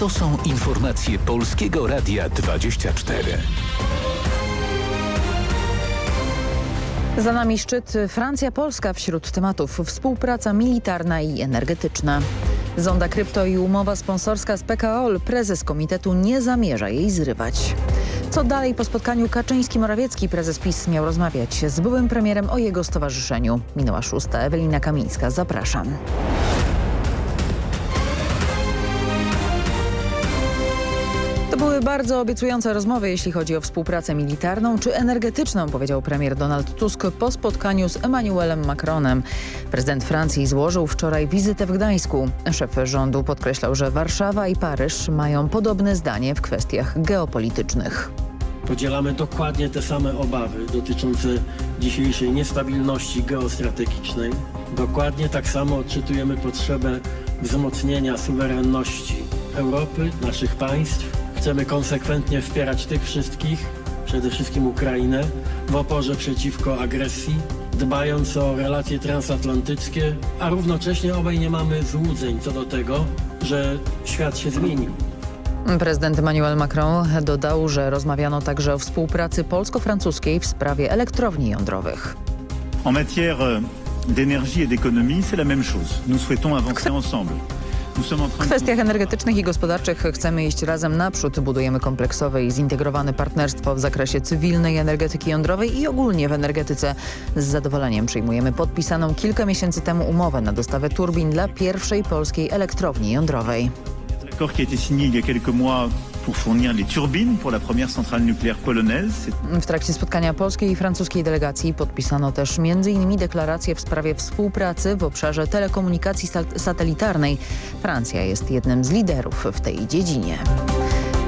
To są informacje Polskiego Radia 24. Za nami szczyt Francja-Polska wśród tematów współpraca militarna i energetyczna. Zonda krypto i umowa sponsorska z PKO. Prezes komitetu nie zamierza jej zrywać. Co dalej po spotkaniu Kaczyński-Morawiecki prezes PiS miał rozmawiać z byłym premierem o jego stowarzyszeniu. Minęła szósta. Ewelina Kamińska. Zapraszam. Bardzo obiecujące rozmowy, jeśli chodzi o współpracę militarną czy energetyczną, powiedział premier Donald Tusk po spotkaniu z Emmanuelem Macronem. Prezydent Francji złożył wczoraj wizytę w Gdańsku. Szef rządu podkreślał, że Warszawa i Paryż mają podobne zdanie w kwestiach geopolitycznych. Podzielamy dokładnie te same obawy dotyczące dzisiejszej niestabilności geostrategicznej. Dokładnie tak samo odczytujemy potrzebę wzmocnienia suwerenności Europy, naszych państw. Chcemy konsekwentnie wspierać tych wszystkich, przede wszystkim Ukrainę, w oporze przeciwko agresji, dbając o relacje transatlantyckie, a równocześnie obaj nie mamy złudzeń co do tego, że świat się zmienił. Prezydent Emmanuel Macron dodał, że rozmawiano także o współpracy polsko-francuskiej w sprawie elektrowni jądrowych. En matière d'énergie et d'économie, c'est la même chose. Nous souhaitons avancer ensemble. W kwestiach energetycznych i gospodarczych chcemy iść razem naprzód. Budujemy kompleksowe i zintegrowane partnerstwo w zakresie cywilnej energetyki jądrowej i ogólnie w energetyce. Z zadowoleniem przyjmujemy podpisaną kilka miesięcy temu umowę na dostawę turbin dla pierwszej polskiej elektrowni jądrowej. L'accord qui a été signé il y a quelques mois pour fournir les turbines pour la première centrale nucléaire polonaise. W trakcie spotkania polskiej i francuskiej delegacji podpisano też m.in. deklarację w sprawie współpracy w obszarze telekomunikacji satelitarnej. Francja jest jednym z liderów w tej dziedzinie.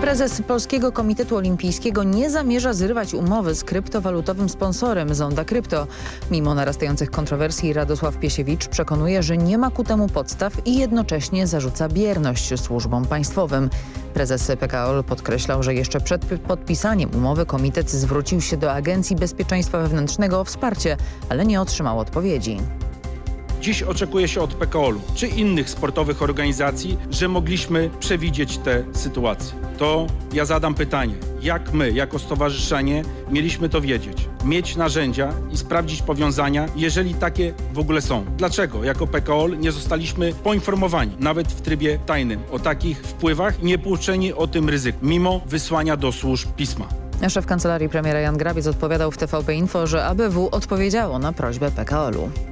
Prezes Polskiego Komitetu Olimpijskiego nie zamierza zrywać umowy z kryptowalutowym sponsorem Zonda Krypto. Mimo narastających kontrowersji Radosław Piesiewicz przekonuje, że nie ma ku temu podstaw i jednocześnie zarzuca bierność służbom państwowym. Prezes PKO podkreślał, że jeszcze przed podpisaniem umowy komitet zwrócił się do Agencji Bezpieczeństwa Wewnętrznego o wsparcie, ale nie otrzymał odpowiedzi. Dziś oczekuje się od PKOL-u czy innych sportowych organizacji, że mogliśmy przewidzieć tę sytuację. To ja zadam pytanie, jak my, jako stowarzyszenie, mieliśmy to wiedzieć, mieć narzędzia i sprawdzić powiązania, jeżeli takie w ogóle są. Dlaczego jako PKOL nie zostaliśmy poinformowani, nawet w trybie tajnym, o takich wpływach nie pouczeni o tym ryzyku, mimo wysłania do służb pisma. Szef kancelarii premiera Jan Grabiec odpowiadał w TVP Info, że ABW odpowiedziało na prośbę PKOL-u.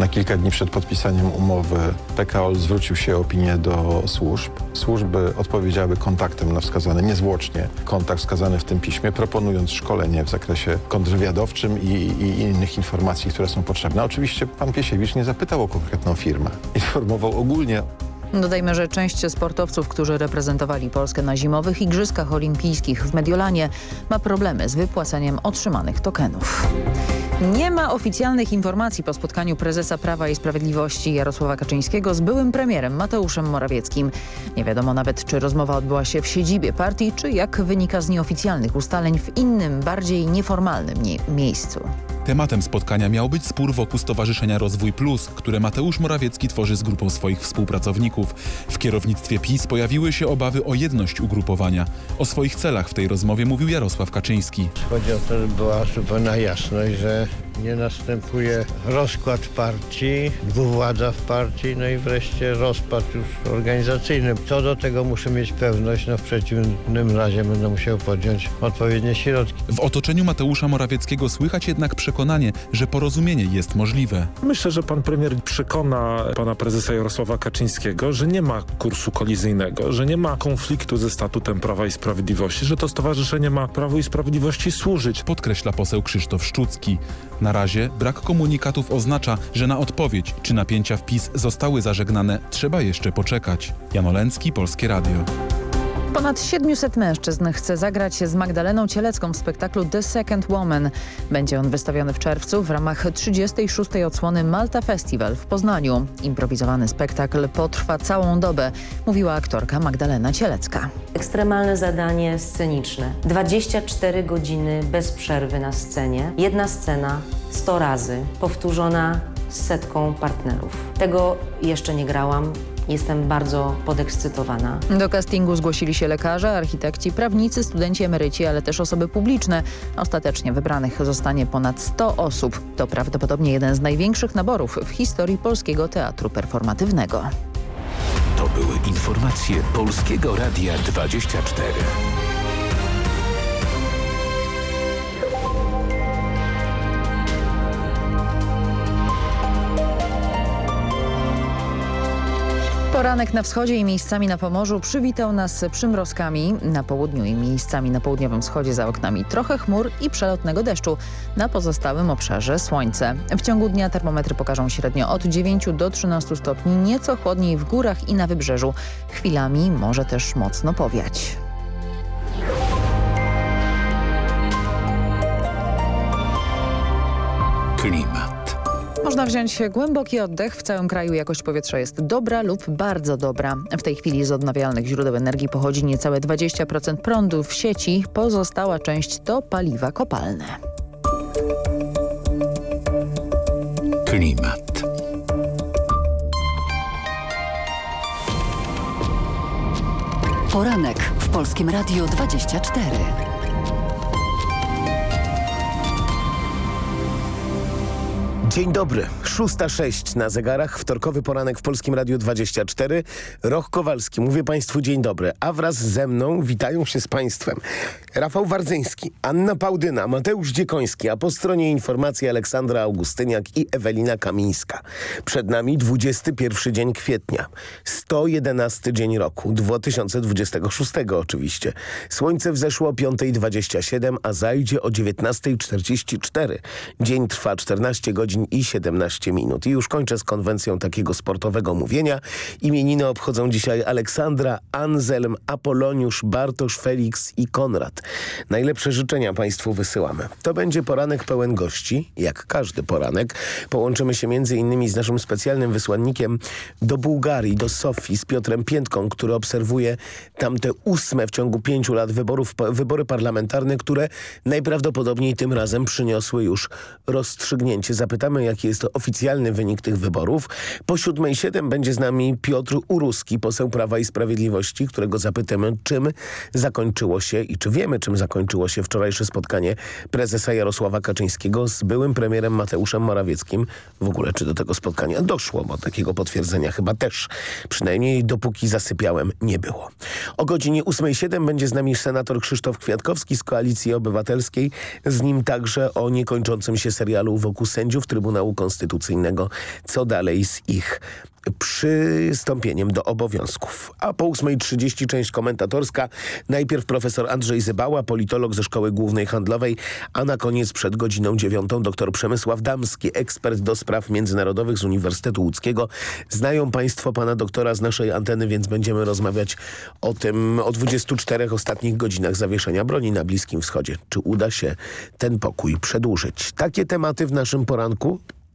Na kilka dni przed podpisaniem umowy PKOL zwrócił się o opinię do służb. Służby odpowiedziały kontaktem na wskazany niezwłocznie kontakt wskazany w tym piśmie, proponując szkolenie w zakresie kontrwywiadowczym i, i innych informacji, które są potrzebne. Oczywiście pan Piesiewicz nie zapytał o konkretną firmę. Informował ogólnie Dodajmy, że część sportowców, którzy reprezentowali Polskę na zimowych Igrzyskach Olimpijskich w Mediolanie ma problemy z wypłaceniem otrzymanych tokenów. Nie ma oficjalnych informacji po spotkaniu prezesa Prawa i Sprawiedliwości Jarosława Kaczyńskiego z byłym premierem Mateuszem Morawieckim. Nie wiadomo nawet, czy rozmowa odbyła się w siedzibie partii, czy jak wynika z nieoficjalnych ustaleń w innym, bardziej nieformalnym miejscu. Tematem spotkania miał być spór wokół Stowarzyszenia Rozwój Plus, które Mateusz Morawiecki tworzy z grupą swoich współpracowników. W kierownictwie PiS pojawiły się obawy o jedność ugrupowania. O swoich celach w tej rozmowie mówił Jarosław Kaczyński. Chodzi o to, żeby była zupełna jasność, że nie następuje rozkład partii, dwuwładza w partii, no i wreszcie rozpad już organizacyjny. Co do tego muszę mieć pewność, no w przeciwnym razie będę musiał podjąć odpowiednie środki. W otoczeniu Mateusza Morawieckiego słychać jednak przekonanie, że porozumienie jest możliwe. Myślę, że pan premier przekona pana prezesa Jarosława Kaczyńskiego, że nie ma kursu kolizyjnego, że nie ma konfliktu ze statutem Prawa i Sprawiedliwości, że to stowarzyszenie ma Prawo i Sprawiedliwości służyć. Podkreśla poseł Krzysztof Szczucki. Na razie brak komunikatów oznacza, że na odpowiedź, czy napięcia w PiS zostały zażegnane, trzeba jeszcze poczekać. Janolęcki, Polskie Radio. Ponad 700 mężczyzn chce zagrać z Magdaleną Cielecką w spektaklu The Second Woman. Będzie on wystawiony w czerwcu w ramach 36. odsłony Malta Festival w Poznaniu. Improwizowany spektakl potrwa całą dobę, mówiła aktorka Magdalena Cielecka. Ekstremalne zadanie sceniczne. 24 godziny bez przerwy na scenie. Jedna scena 100 razy, powtórzona z setką partnerów. Tego jeszcze nie grałam Jestem bardzo podekscytowana. Do castingu zgłosili się lekarze, architekci, prawnicy, studenci, emeryci, ale też osoby publiczne. Ostatecznie wybranych zostanie ponad 100 osób. To prawdopodobnie jeden z największych naborów w historii polskiego teatru performatywnego. To były informacje Polskiego Radia 24. Poranek na wschodzie i miejscami na Pomorzu przywitał nas przymrozkami. Na południu i miejscami na południowym wschodzie za oknami trochę chmur i przelotnego deszczu. Na pozostałym obszarze słońce. W ciągu dnia termometry pokażą średnio od 9 do 13 stopni, nieco chłodniej w górach i na wybrzeżu. Chwilami może też mocno powiać. Klimat. Można wziąć głęboki oddech. W całym kraju jakość powietrza jest dobra lub bardzo dobra. W tej chwili z odnawialnych źródeł energii pochodzi niecałe 20% prądu w sieci. Pozostała część to paliwa kopalne. Klimat. Poranek w Polskim Radio 24. Dzień dobry, 6.06 na zegarach, wtorkowy poranek w Polskim Radiu 24. Roch Kowalski, mówię Państwu dzień dobry, a wraz ze mną witają się z Państwem Rafał Wardzyński, Anna Pałdyna, Mateusz Dziekoński, a po stronie informacji Aleksandra Augustyniak i Ewelina Kamińska. Przed nami 21 dzień kwietnia, 111 dzień roku, 2026 oczywiście. Słońce wzeszło o 5.27, a zajdzie o 19.44. Dzień trwa 14 godzin i 17 minut. I już kończę z konwencją takiego sportowego mówienia. Imieniny obchodzą dzisiaj Aleksandra, Anselm, Apoloniusz, Bartosz, Felix i Konrad. Najlepsze życzenia Państwu wysyłamy. To będzie poranek pełen gości, jak każdy poranek. Połączymy się innymi z naszym specjalnym wysłannikiem do Bułgarii, do Sofii, z Piotrem Piętką, który obserwuje tamte ósme w ciągu pięciu lat wyborów, wybory parlamentarne, które najprawdopodobniej tym razem przyniosły już rozstrzygnięcie. Zapytamy, jaki jest to oficjalny wynik tych wyborów. Po siódmej siedem będzie z nami Piotr Uruski, poseł Prawa i Sprawiedliwości, którego zapytamy, czym zakończyło się i czy wiemy, czym zakończyło się wczorajsze spotkanie prezesa Jarosława Kaczyńskiego z byłym premierem Mateuszem Morawieckim. W ogóle, czy do tego spotkania doszło, bo takiego potwierdzenia chyba też, przynajmniej dopóki zasypiałem, nie było. O godzinie 8.07 będzie z nami senator Krzysztof Kwiatkowski z Koalicji Obywatelskiej. Z nim także o niekończącym się serialu wokół sędziów Trybunału Konstytucyjnego. Co dalej z ich przystąpieniem do obowiązków. A po 8.30 część komentatorska. Najpierw profesor Andrzej Zybała, politolog ze Szkoły Głównej Handlowej, a na koniec przed godziną dziewiątą dr Przemysław Damski, ekspert do spraw międzynarodowych z Uniwersytetu Łódzkiego. Znają Państwo pana doktora z naszej anteny, więc będziemy rozmawiać o tym, o 24 ostatnich godzinach zawieszenia broni na Bliskim Wschodzie. Czy uda się ten pokój przedłużyć? Takie tematy w naszym poranku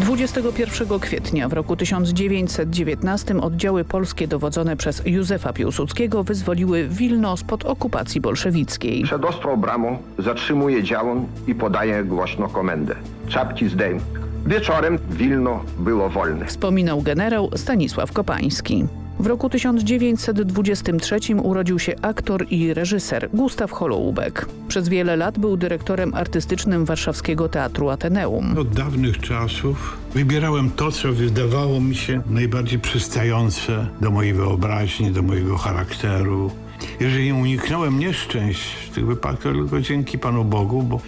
21 kwietnia w roku 1919 oddziały polskie dowodzone przez Józefa Piłsudskiego wyzwoliły Wilno spod okupacji bolszewickiej. Przed ostrą bramą zatrzymuje działon i podaje głośno komendę. Czapki zdejm. Wieczorem Wilno było wolne. Wspominał generał Stanisław Kopański. W roku 1923 urodził się aktor i reżyser Gustaw Holoubek. Przez wiele lat był dyrektorem artystycznym Warszawskiego Teatru Ateneum. Od dawnych czasów wybierałem to, co wydawało mi się najbardziej przystające do mojej wyobraźni, do mojego charakteru. Jeżeli uniknąłem nieszczęść w tych wypadkach, tylko dzięki Panu Bogu, bo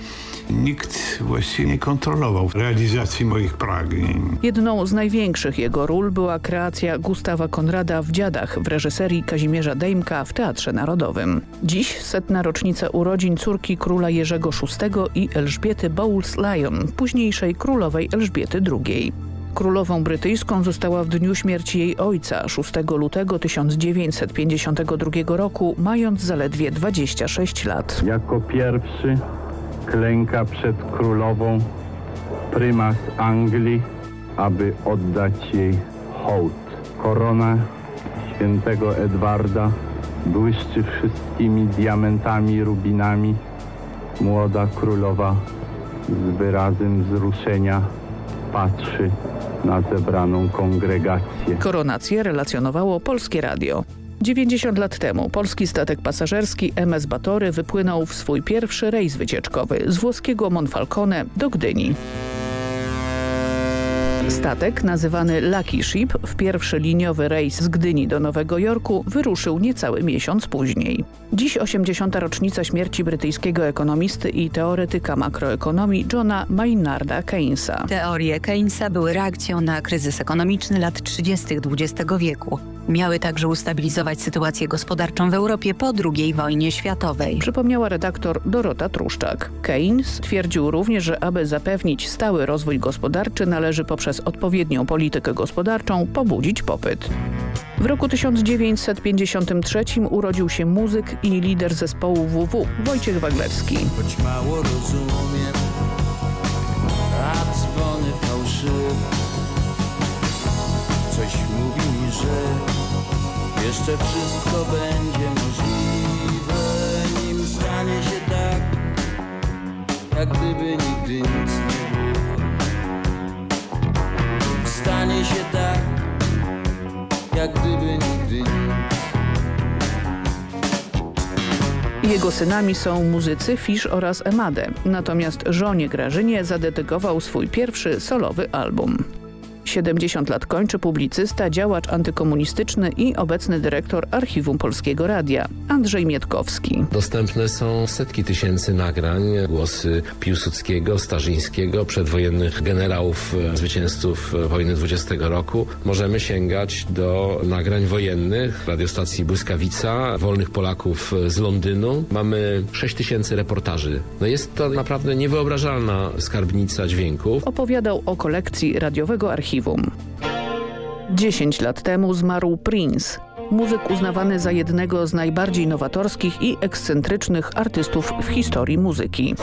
nikt właściwie nie kontrolował realizacji moich pragnień. Jedną z największych jego ról była kreacja Gustawa Konrada w Dziadach w reżyserii Kazimierza Dejmka w Teatrze Narodowym. Dziś setna rocznica urodzin córki króla Jerzego VI i Elżbiety Bowles-Lyon, późniejszej królowej Elżbiety II. Królową brytyjską została w dniu śmierci jej ojca 6 lutego 1952 roku, mając zaledwie 26 lat. Jako pierwszy klęka przed królową prymas Anglii, aby oddać jej hołd. Korona świętego Edwarda błyszczy wszystkimi diamentami rubinami. Młoda królowa z wyrazem wzruszenia patrzy na zebraną kongregację. Koronację relacjonowało Polskie Radio. 90 lat temu polski statek pasażerski MS Batory wypłynął w swój pierwszy rejs wycieczkowy z włoskiego Monfalcone do Gdyni. Statek, nazywany Lucky Ship, w pierwszy liniowy rejs z Gdyni do Nowego Jorku wyruszył niecały miesiąc później. Dziś 80. rocznica śmierci brytyjskiego ekonomisty i teoretyka makroekonomii Johna Maynarda Keynesa. Teorie Keynesa były reakcją na kryzys ekonomiczny lat 30. XX wieku. Miały także ustabilizować sytuację gospodarczą w Europie po II wojnie światowej. Przypomniała redaktor Dorota Truszczak. Keynes twierdził również, że aby zapewnić stały rozwój gospodarczy należy poprzez odpowiednią politykę gospodarczą pobudzić popyt. W roku 1953 urodził się muzyk i lider zespołu WW Wojciech Waglewski. Choć mało rozumiem, a dzwony fałszywe. Coś mówi mi, że jeszcze wszystko będzie możliwe, nim stanie się tak, jak gdyby nigdy nic Stanie się tak, jak gdyby nigdy. Jego synami są muzycy Fish oraz Emade, natomiast żonie Grażynie zadedykował swój pierwszy solowy album. 70 lat kończy publicysta, działacz antykomunistyczny i obecny dyrektor Archiwum Polskiego Radia, Andrzej Mietkowski. Dostępne są setki tysięcy nagrań, głosy Piłsudskiego, Starzyńskiego, przedwojennych generałów, zwycięzców wojny 20 roku. Możemy sięgać do nagrań wojennych, radiostacji Błyskawica, Wolnych Polaków z Londynu. Mamy 6 tysięcy reportaży. No jest to naprawdę niewyobrażalna skarbnica dźwięków. Opowiadał o kolekcji radiowego archiwum. 10 lat temu zmarł Prince, muzyk uznawany za jednego z najbardziej nowatorskich i ekscentrycznych artystów w historii muzyki.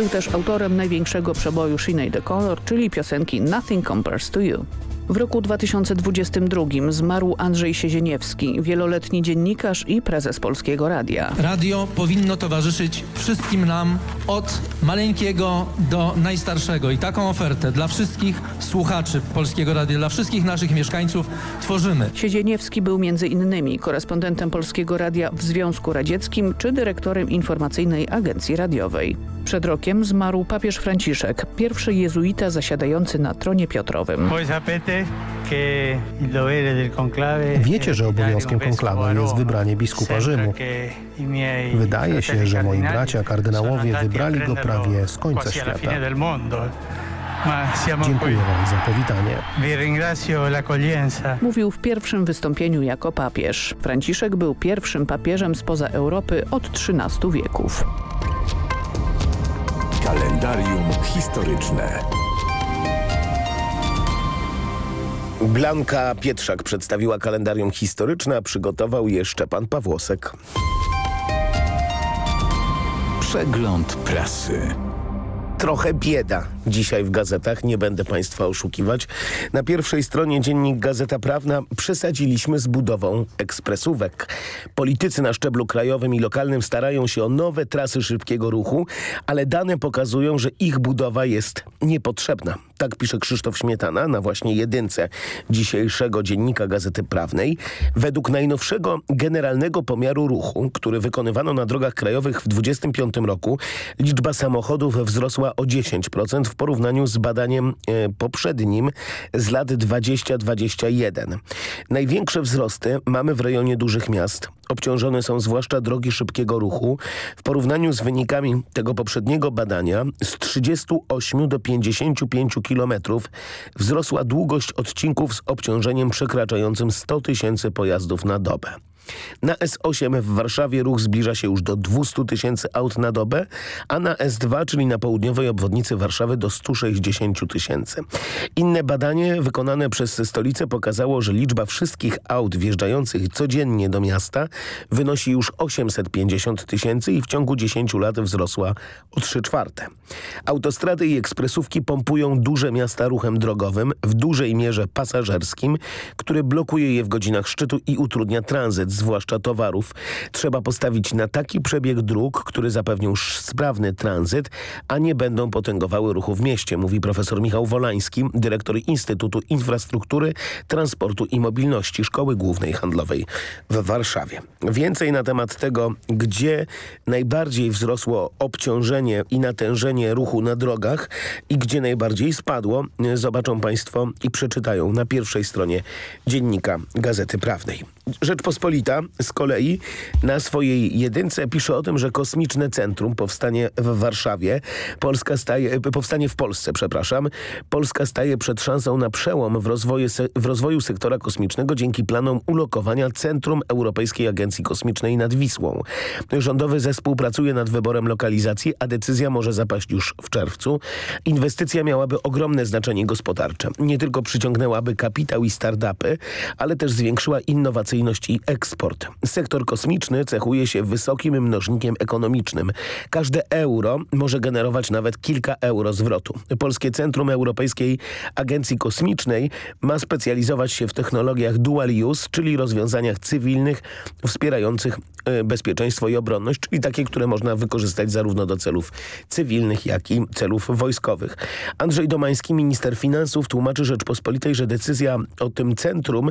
Był też autorem największego przeboju Sinead the Color, czyli piosenki Nothing Compares to You. W roku 2022 zmarł Andrzej Siezieniewski, wieloletni dziennikarz i prezes Polskiego Radia. Radio powinno towarzyszyć wszystkim nam od maleńkiego do najstarszego i taką ofertę dla wszystkich słuchaczy Polskiego Radia, dla wszystkich naszych mieszkańców tworzymy. Siezieniewski był między innymi korespondentem Polskiego Radia w Związku Radzieckim czy dyrektorem informacyjnej agencji radiowej. Przed rokiem zmarł papież Franciszek, pierwszy jezuita zasiadający na tronie Piotrowym. Wiecie, że obowiązkiem konklawy jest wybranie biskupa Rzymu. Wydaje się, że moi bracia kardynałowie wybrali go prawie z końca świata. Dziękuję wam za powitanie. Mówił w pierwszym wystąpieniu jako papież. Franciszek był pierwszym papieżem spoza Europy od XIII wieków. Kalendarium historyczne. Blanka Pietrzak przedstawiła kalendarium historyczne, a przygotował je Szczepan Pawłosek. Przegląd prasy. Trochę bieda dzisiaj w gazetach. Nie będę Państwa oszukiwać. Na pierwszej stronie dziennik Gazeta Prawna przesadziliśmy z budową ekspresówek. Politycy na szczeblu krajowym i lokalnym starają się o nowe trasy szybkiego ruchu, ale dane pokazują, że ich budowa jest niepotrzebna. Tak pisze Krzysztof Śmietana na właśnie jedynce dzisiejszego dziennika Gazety Prawnej. Według najnowszego generalnego pomiaru ruchu, który wykonywano na drogach krajowych w 2025 roku, liczba samochodów wzrosła o 10% w porównaniu z badaniem e, poprzednim z lat 2021. Największe wzrosty mamy w rejonie dużych miast. Obciążone są zwłaszcza drogi szybkiego ruchu. W porównaniu z wynikami tego poprzedniego badania z 38 do 55 kilometrów wzrosła długość odcinków z obciążeniem przekraczającym 100 tysięcy pojazdów na dobę. Na S8 w Warszawie ruch zbliża się już do 200 tysięcy aut na dobę, a na S2, czyli na południowej obwodnicy Warszawy do 160 tysięcy. Inne badanie wykonane przez stolicę pokazało, że liczba wszystkich aut wjeżdżających codziennie do miasta wynosi już 850 tysięcy i w ciągu 10 lat wzrosła o 3 czwarte. Autostrady i ekspresówki pompują duże miasta ruchem drogowym, w dużej mierze pasażerskim, który blokuje je w godzinach szczytu i utrudnia tranzyt zwłaszcza towarów. Trzeba postawić na taki przebieg dróg, który zapewnią sprawny tranzyt, a nie będą potęgowały ruchu w mieście, mówi profesor Michał Wolański, dyrektor Instytutu Infrastruktury, Transportu i Mobilności Szkoły Głównej Handlowej w Warszawie. Więcej na temat tego, gdzie najbardziej wzrosło obciążenie i natężenie ruchu na drogach i gdzie najbardziej spadło, zobaczą Państwo i przeczytają na pierwszej stronie dziennika Gazety Prawnej. Rzeczpospolita z kolei na swojej jedynce pisze o tym, że kosmiczne centrum powstanie w Warszawie. Polska staje, powstanie w Polsce, przepraszam. Polska staje przed szansą na przełom w rozwoju, w rozwoju sektora kosmicznego dzięki planom ulokowania Centrum Europejskiej Agencji Kosmicznej nad Wisłą. Rządowy zespół pracuje nad wyborem lokalizacji, a decyzja może zapaść już w czerwcu. Inwestycja miałaby ogromne znaczenie gospodarcze. Nie tylko przyciągnęłaby kapitał i startupy, ale też zwiększyła innowacyjność i eksport. Sektor kosmiczny cechuje się wysokim mnożnikiem ekonomicznym. Każde euro może generować nawet kilka euro zwrotu. Polskie Centrum Europejskiej Agencji Kosmicznej ma specjalizować się w technologiach dual use, czyli rozwiązaniach cywilnych wspierających e, bezpieczeństwo i obronność, czyli takie, które można wykorzystać zarówno do celów cywilnych, jak i celów wojskowych. Andrzej Domański, minister finansów, tłumaczy Rzeczpospolitej, że decyzja o tym centrum,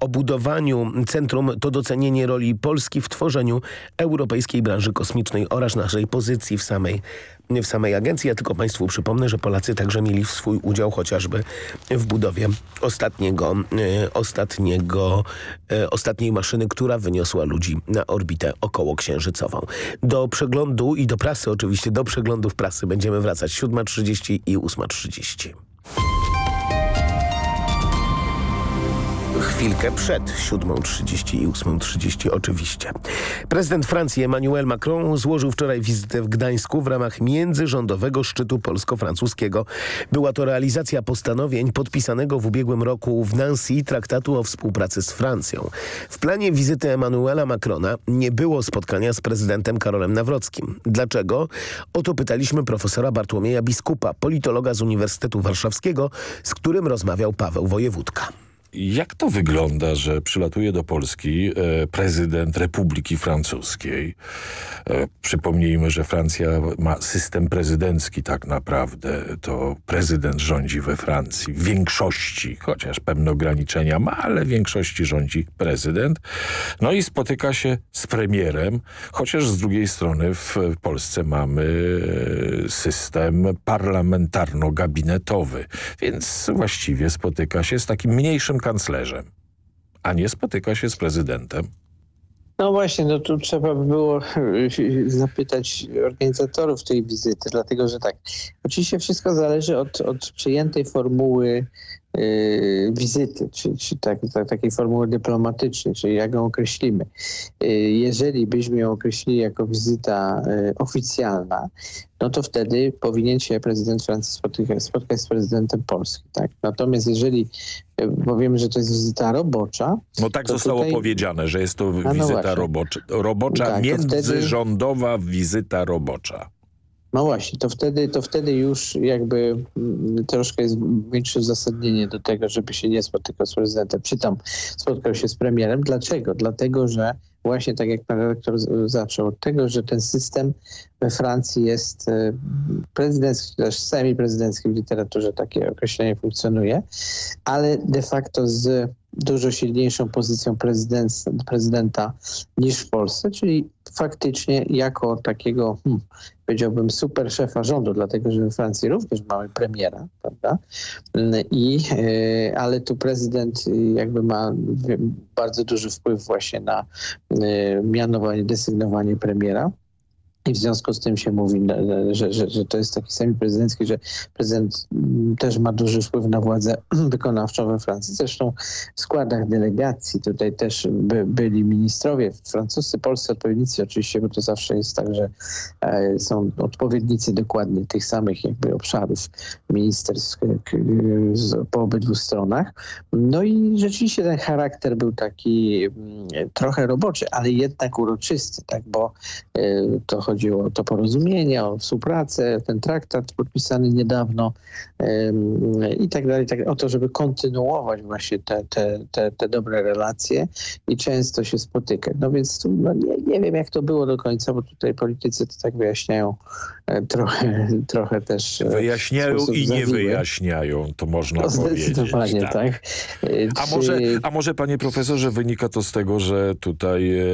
o budowaniu centrum to docenienie roli Polski w tworzeniu europejskiej branży kosmicznej oraz naszej pozycji w samej, w samej agencji. Ja tylko Państwu przypomnę, że Polacy także mieli swój udział chociażby w budowie ostatniego, e, ostatniego, e, ostatniej maszyny, która wyniosła ludzi na orbitę okołoksiężycową. Do przeglądu i do prasy oczywiście, do przeglądów prasy będziemy wracać 7.30 i 8.30. chwilkę przed 7.30 i 8.30 oczywiście. Prezydent Francji Emmanuel Macron złożył wczoraj wizytę w Gdańsku w ramach międzyrządowego szczytu polsko-francuskiego. Była to realizacja postanowień podpisanego w ubiegłym roku w Nancy traktatu o współpracy z Francją. W planie wizyty Emmanuela Macrona nie było spotkania z prezydentem Karolem Nawrockim. Dlaczego? O to pytaliśmy profesora Bartłomieja Biskupa, politologa z Uniwersytetu Warszawskiego, z którym rozmawiał Paweł Wojewódka. Jak to wygląda, że przylatuje do Polski e, prezydent Republiki Francuskiej? E, przypomnijmy, że Francja ma system prezydencki tak naprawdę. To prezydent rządzi we Francji w większości, chociaż pewne ograniczenia ma, ale w większości rządzi prezydent. No i spotyka się z premierem, chociaż z drugiej strony w Polsce mamy e, system parlamentarno-gabinetowy, więc właściwie spotyka się z takim mniejszym kanclerzem, a nie spotyka się z prezydentem. No właśnie, no tu trzeba by było zapytać organizatorów tej wizyty, dlatego że tak, oczywiście wszystko zależy od, od przyjętej formuły wizyty, czy, czy tak, tak, takiej formuły dyplomatycznej, czyli jak ją określimy. Yy, jeżeli byśmy ją określili jako wizyta yy, oficjalna, no to wtedy powinien się prezydent Francji spotkać, spotkać z prezydentem Polski. Tak? Natomiast jeżeli powiemy, że to jest wizyta robocza... No tak zostało tutaj... powiedziane, że jest to wizyta no robocza, robocza tak, międzyrządowa wtedy... wizyta robocza. No właśnie, to wtedy, to wtedy już jakby mm, troszkę jest większe uzasadnienie do tego, żeby się nie spotykał z prezydentem, czy tam spotkał się z premierem. Dlaczego? Dlatego, że właśnie tak jak pan redaktor zaczął, od tego, że ten system we Francji jest e, prezydencki, też semi-prezydencki w literaturze takie określenie funkcjonuje, ale de facto z dużo silniejszą pozycją prezydenta niż w Polsce, czyli faktycznie jako takiego, hmm, powiedziałbym, super szefa rządu, dlatego że we Francji również mamy premiera, prawda? I, e, ale tu prezydent jakby ma bardzo duży wpływ właśnie na e, mianowanie, desygnowanie premiera. I w związku z tym się mówi, że, że, że to jest taki semi prezydencki, że prezydent mm, też ma duży wpływ na władzę wykonawczą we Francji. Zresztą w składach delegacji tutaj też by, byli ministrowie francuscy, polscy odpowiednicy oczywiście, bo to zawsze jest tak, że e, są odpowiednicy dokładnie tych samych jakby obszarów ministerstw po obydwu stronach. No i rzeczywiście ten charakter był taki mm, trochę roboczy, ale jednak uroczysty, tak, bo e, to chodziło o to porozumienie, o współpracę, ten traktat podpisany niedawno i tak dalej, tak, o to, żeby kontynuować właśnie te, te, te, te dobre relacje i często się spotykać. No więc tu, no nie, nie wiem, jak to było do końca, bo tutaj politycy to tak wyjaśniają e, trochę, trochę też... E, wyjaśniają i nie wyjaśniają, to można no, powiedzieć. Zdecydowanie tak. tak. A, Czy... może, a może, panie profesorze, wynika to z tego, że tutaj e,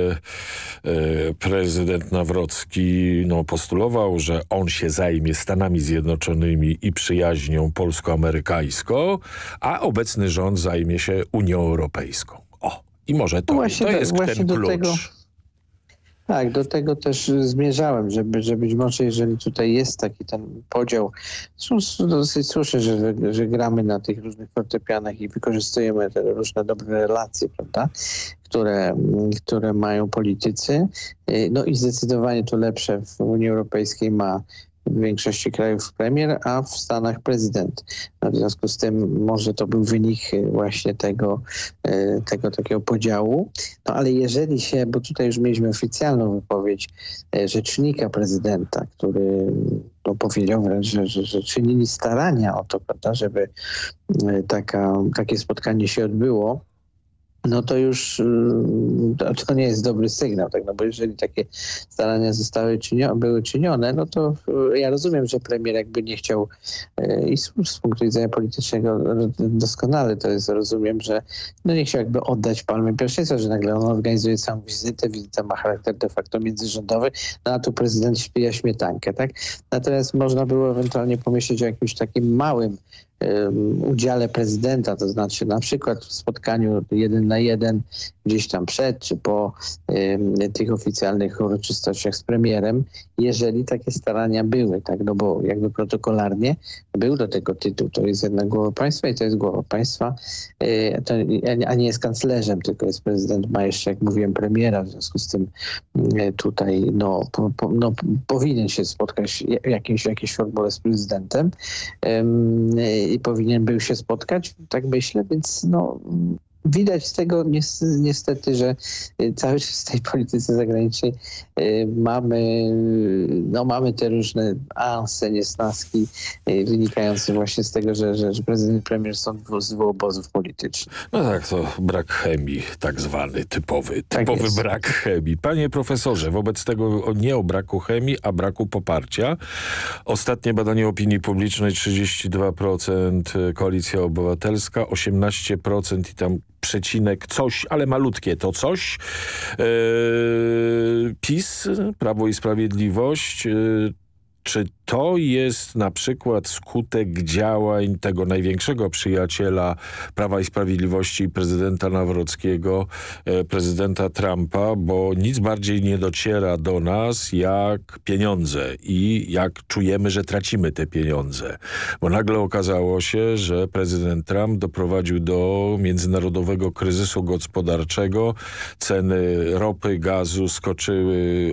e, prezydent Nawrocki no, postulował, że on się zajmie Stanami Zjednoczonymi i przyjaźnią polsko-amerykańską, a obecny rząd zajmie się Unią Europejską. O, i może to, no właśnie, to jest ten klucz. Tego... Tak, do tego też zmierzałem, żeby, że być może jeżeli tutaj jest taki ten podział, dosyć słusznie, że, że gramy na tych różnych fortepianach i wykorzystujemy te różne dobre relacje, prawda, które, które mają politycy. No i zdecydowanie to lepsze w Unii Europejskiej ma w większości krajów premier, a w Stanach prezydent. No w związku z tym może to był wynik właśnie tego, e, tego takiego podziału. No ale jeżeli się, bo tutaj już mieliśmy oficjalną wypowiedź e, rzecznika prezydenta, który no, powiedział wręcz, że, że, że czynili starania o to, prawda, żeby taka, takie spotkanie się odbyło, no to już y, to nie jest dobry sygnał, tak? no bo jeżeli takie starania zostały czynio były czynione, no to y, ja rozumiem, że premier jakby nie chciał y, i z punktu widzenia politycznego doskonale to jest, rozumiem, że no nie chciał jakby oddać palmy pierwszeństwa, że nagle on organizuje całą wizytę, wizyta ma charakter de facto międzyrządowy, no a tu prezydent śpija śmietankę, tak? Natomiast można było ewentualnie pomyśleć o jakimś takim małym udziale prezydenta, to znaczy na przykład w spotkaniu jeden na jeden gdzieś tam przed czy po tych oficjalnych uroczystościach z premierem, jeżeli takie starania były, tak, no bo jakby protokolarnie był do tego tytuł, to jest jednak głowa państwa i to jest głowa państwa, e, to, a nie jest kanclerzem, tylko jest prezydent, ma jeszcze, jak mówiłem, premiera, w związku z tym e, tutaj no, po, po, no powinien się spotkać w jakimś, jakiejś formule z prezydentem i powinien był się spotkać, tak myślę, więc no widać z tego niestety, że y, cały czas w tej polityce zagranicznej y, mamy, no mamy te różne anse, niesnaski y, wynikające właśnie z tego, że, że, że prezydent premier są z dwóch obozów politycznych. No tak, to brak chemii tak zwany, typowy, tak typowy tak brak chemii. Panie profesorze, wobec tego nie o braku chemii, a braku poparcia. Ostatnie badanie opinii publicznej 32% Koalicja Obywatelska, 18% i tam przecinek coś, ale malutkie to coś. Yy, PiS, Prawo i Sprawiedliwość, yy, czy to jest na przykład skutek działań tego największego przyjaciela Prawa i Sprawiedliwości, prezydenta Nawrockiego, e, prezydenta Trumpa, bo nic bardziej nie dociera do nas jak pieniądze i jak czujemy, że tracimy te pieniądze. Bo nagle okazało się, że prezydent Trump doprowadził do międzynarodowego kryzysu gospodarczego. Ceny ropy, gazu skoczyły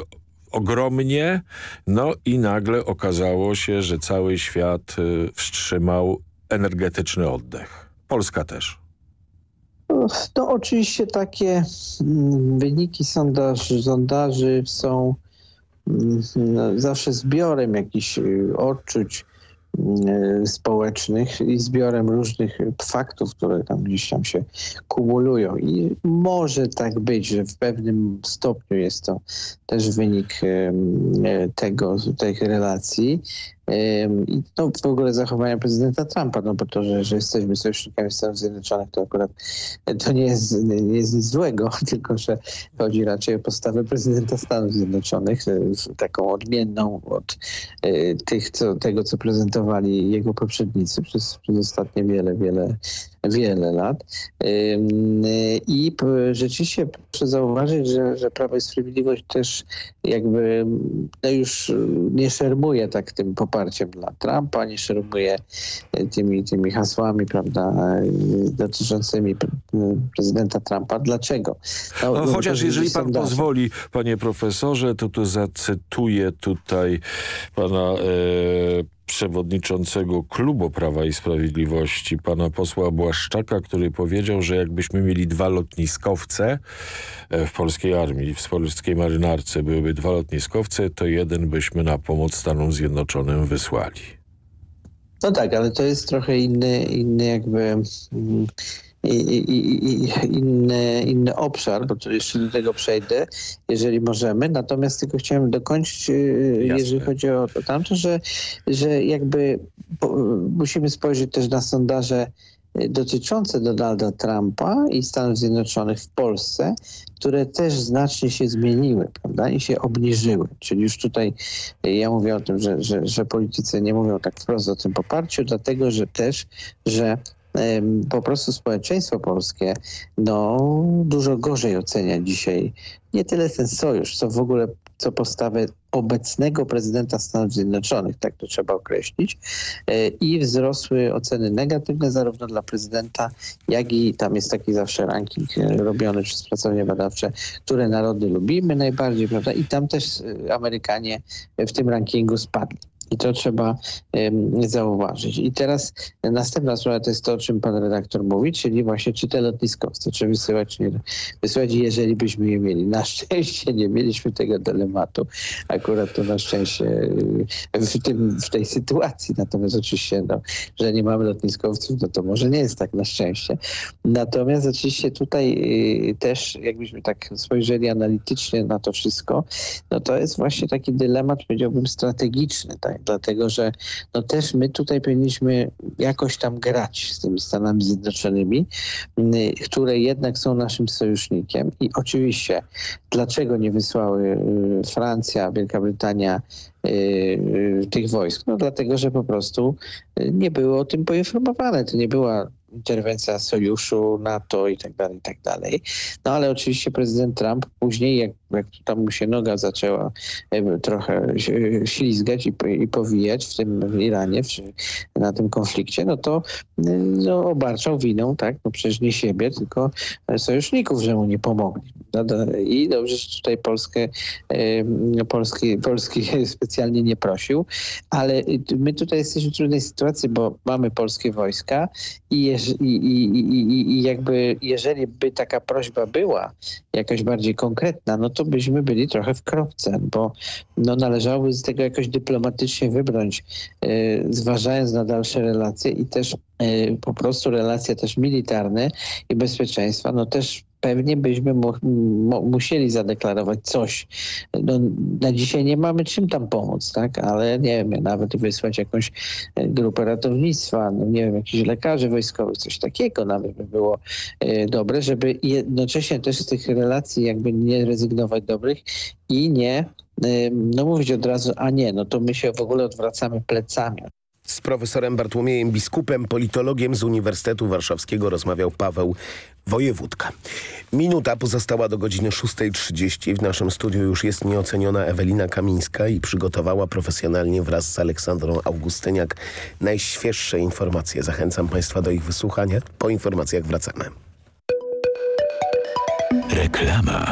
ogromnie, no i nagle okazało się, że cały świat y, wstrzymał energetyczny oddech. Polska też. No oczywiście takie mm, wyniki sondaży, sondaży są no, zawsze zbiorem jakichś odczuć, E, społecznych i zbiorem różnych faktów, które tam gdzieś tam się kumulują. I może tak być, że w pewnym stopniu jest to też wynik e, tego, tych relacji, i no, w ogóle zachowania prezydenta Trumpa, no bo to, że, że jesteśmy sojusznikami Stanów Zjednoczonych, to akurat to nie jest, nie jest nic złego, tylko że chodzi raczej o postawę prezydenta Stanów Zjednoczonych, e, taką odmienną od e, tych, co, tego, co prezentowali jego poprzednicy przez, przez ostatnie wiele, wiele wiele lat. I rzeczywiście proszę zauważyć, że, że Prawo i Sprawiedliwość też jakby no już nie szermuje tak tym poparciem dla Trumpa, nie szermuje tymi, tymi hasłami, prawda, dotyczącymi prezydenta Trumpa. Dlaczego? No, no, chociaż jeżeli pan pozwoli, panie profesorze, to tu zacytuję tutaj pana e, przewodniczącego klubu Prawa i Sprawiedliwości, pana posła Błaszczaka, który powiedział, że jakbyśmy mieli dwa lotniskowce e, w polskiej armii, w polskiej marynarce byłyby dwa lotniskowce, to jeden byśmy na pomoc Stanom Zjednoczonym wysłali. No tak, ale to jest trochę inny, inny jakby i, i, inny, inny obszar, bo to jeszcze do tego przejdę, jeżeli możemy. Natomiast tylko chciałem dokończyć, y, Jasne. jeżeli chodzi o to tamto, że, że jakby musimy spojrzeć też na sondaże y, dotyczące Donalda Trumpa i Stanów Zjednoczonych w Polsce, które też znacznie się zmieniły prawda, i się obniżyły. Czyli już tutaj y, ja mówię o tym, że, że, że politycy nie mówią tak wprost o tym poparciu, dlatego że też, że po prostu społeczeństwo polskie no, dużo gorzej ocenia dzisiaj nie tyle ten sojusz, co w ogóle co postawę obecnego prezydenta Stanów Zjednoczonych, tak to trzeba określić, e, i wzrosły oceny negatywne zarówno dla prezydenta, jak i tam jest taki zawsze ranking e, robiony przez pracownie badawcze, które narody lubimy najbardziej, prawda? I tam też e, Amerykanie w tym rankingu spadli. I to trzeba zauważyć. I teraz następna sprawa to jest to, o czym pan redaktor mówi, czyli właśnie czy te lotniskowce, czy wysyłać, czy nie wysyłać, jeżeli byśmy je mieli. Na szczęście nie mieliśmy tego dylematu. Akurat to na szczęście w, tym, w tej sytuacji. Natomiast oczywiście, no, że nie mamy lotniskowców, no to może nie jest tak na szczęście. Natomiast oczywiście tutaj y, też, jakbyśmy tak spojrzeli analitycznie na to wszystko, no to jest właśnie taki dylemat, powiedziałbym, strategiczny, tak? Dlatego że no też my tutaj powinniśmy jakoś tam grać z tymi Stanami Zjednoczonymi, które jednak są naszym sojusznikiem i oczywiście dlaczego nie wysłały y, Francja, Wielka Brytania y, y, tych wojsk? No dlatego, że po prostu nie były o tym poinformowane. To nie była interwencja sojuszu, NATO i tak dalej, i tak dalej. No ale oczywiście prezydent Trump później, jak, jak tam mu się noga zaczęła trochę ślizgać i, i powijać w tym Iranie, na tym konflikcie, no to no, obarczał winą, tak, no przecież nie siebie, tylko sojuszników, że mu nie pomogli. I dobrze, że tutaj Polskę, Polski, Polski specjalnie nie prosił, ale my tutaj jesteśmy w trudnej sytuacji, bo mamy polskie wojska i, i, i, i jakby jeżeli by taka prośba była jakaś bardziej konkretna, no to byśmy byli trochę w kropce, bo no należałoby z tego jakoś dyplomatycznie wybrnąć, e, zważając na dalsze relacje i też e, po prostu relacje też militarne i bezpieczeństwa, no też pewnie byśmy mu, mu, musieli zadeklarować coś. No, na dzisiaj nie mamy czym tam pomóc, tak? Ale nie wiem, nawet wysłać jakąś e, grupę ratownictwa, no nie wiem, jakichś lekarzy wojskowych, coś takiego nawet by było e, dobre, żeby jednocześnie też z tych relacji jakby nie rezygnować dobrych i nie e, no mówić od razu, a nie, no to my się w ogóle odwracamy plecami z profesorem Bartłomiejem Biskupem, politologiem z Uniwersytetu Warszawskiego rozmawiał Paweł Wojewódka. Minuta pozostała do godziny 6.30. W naszym studiu już jest nieoceniona Ewelina Kamińska i przygotowała profesjonalnie wraz z Aleksandrą Augustyniak najświeższe informacje. Zachęcam Państwa do ich wysłuchania. Po informacjach wracamy. Reklama.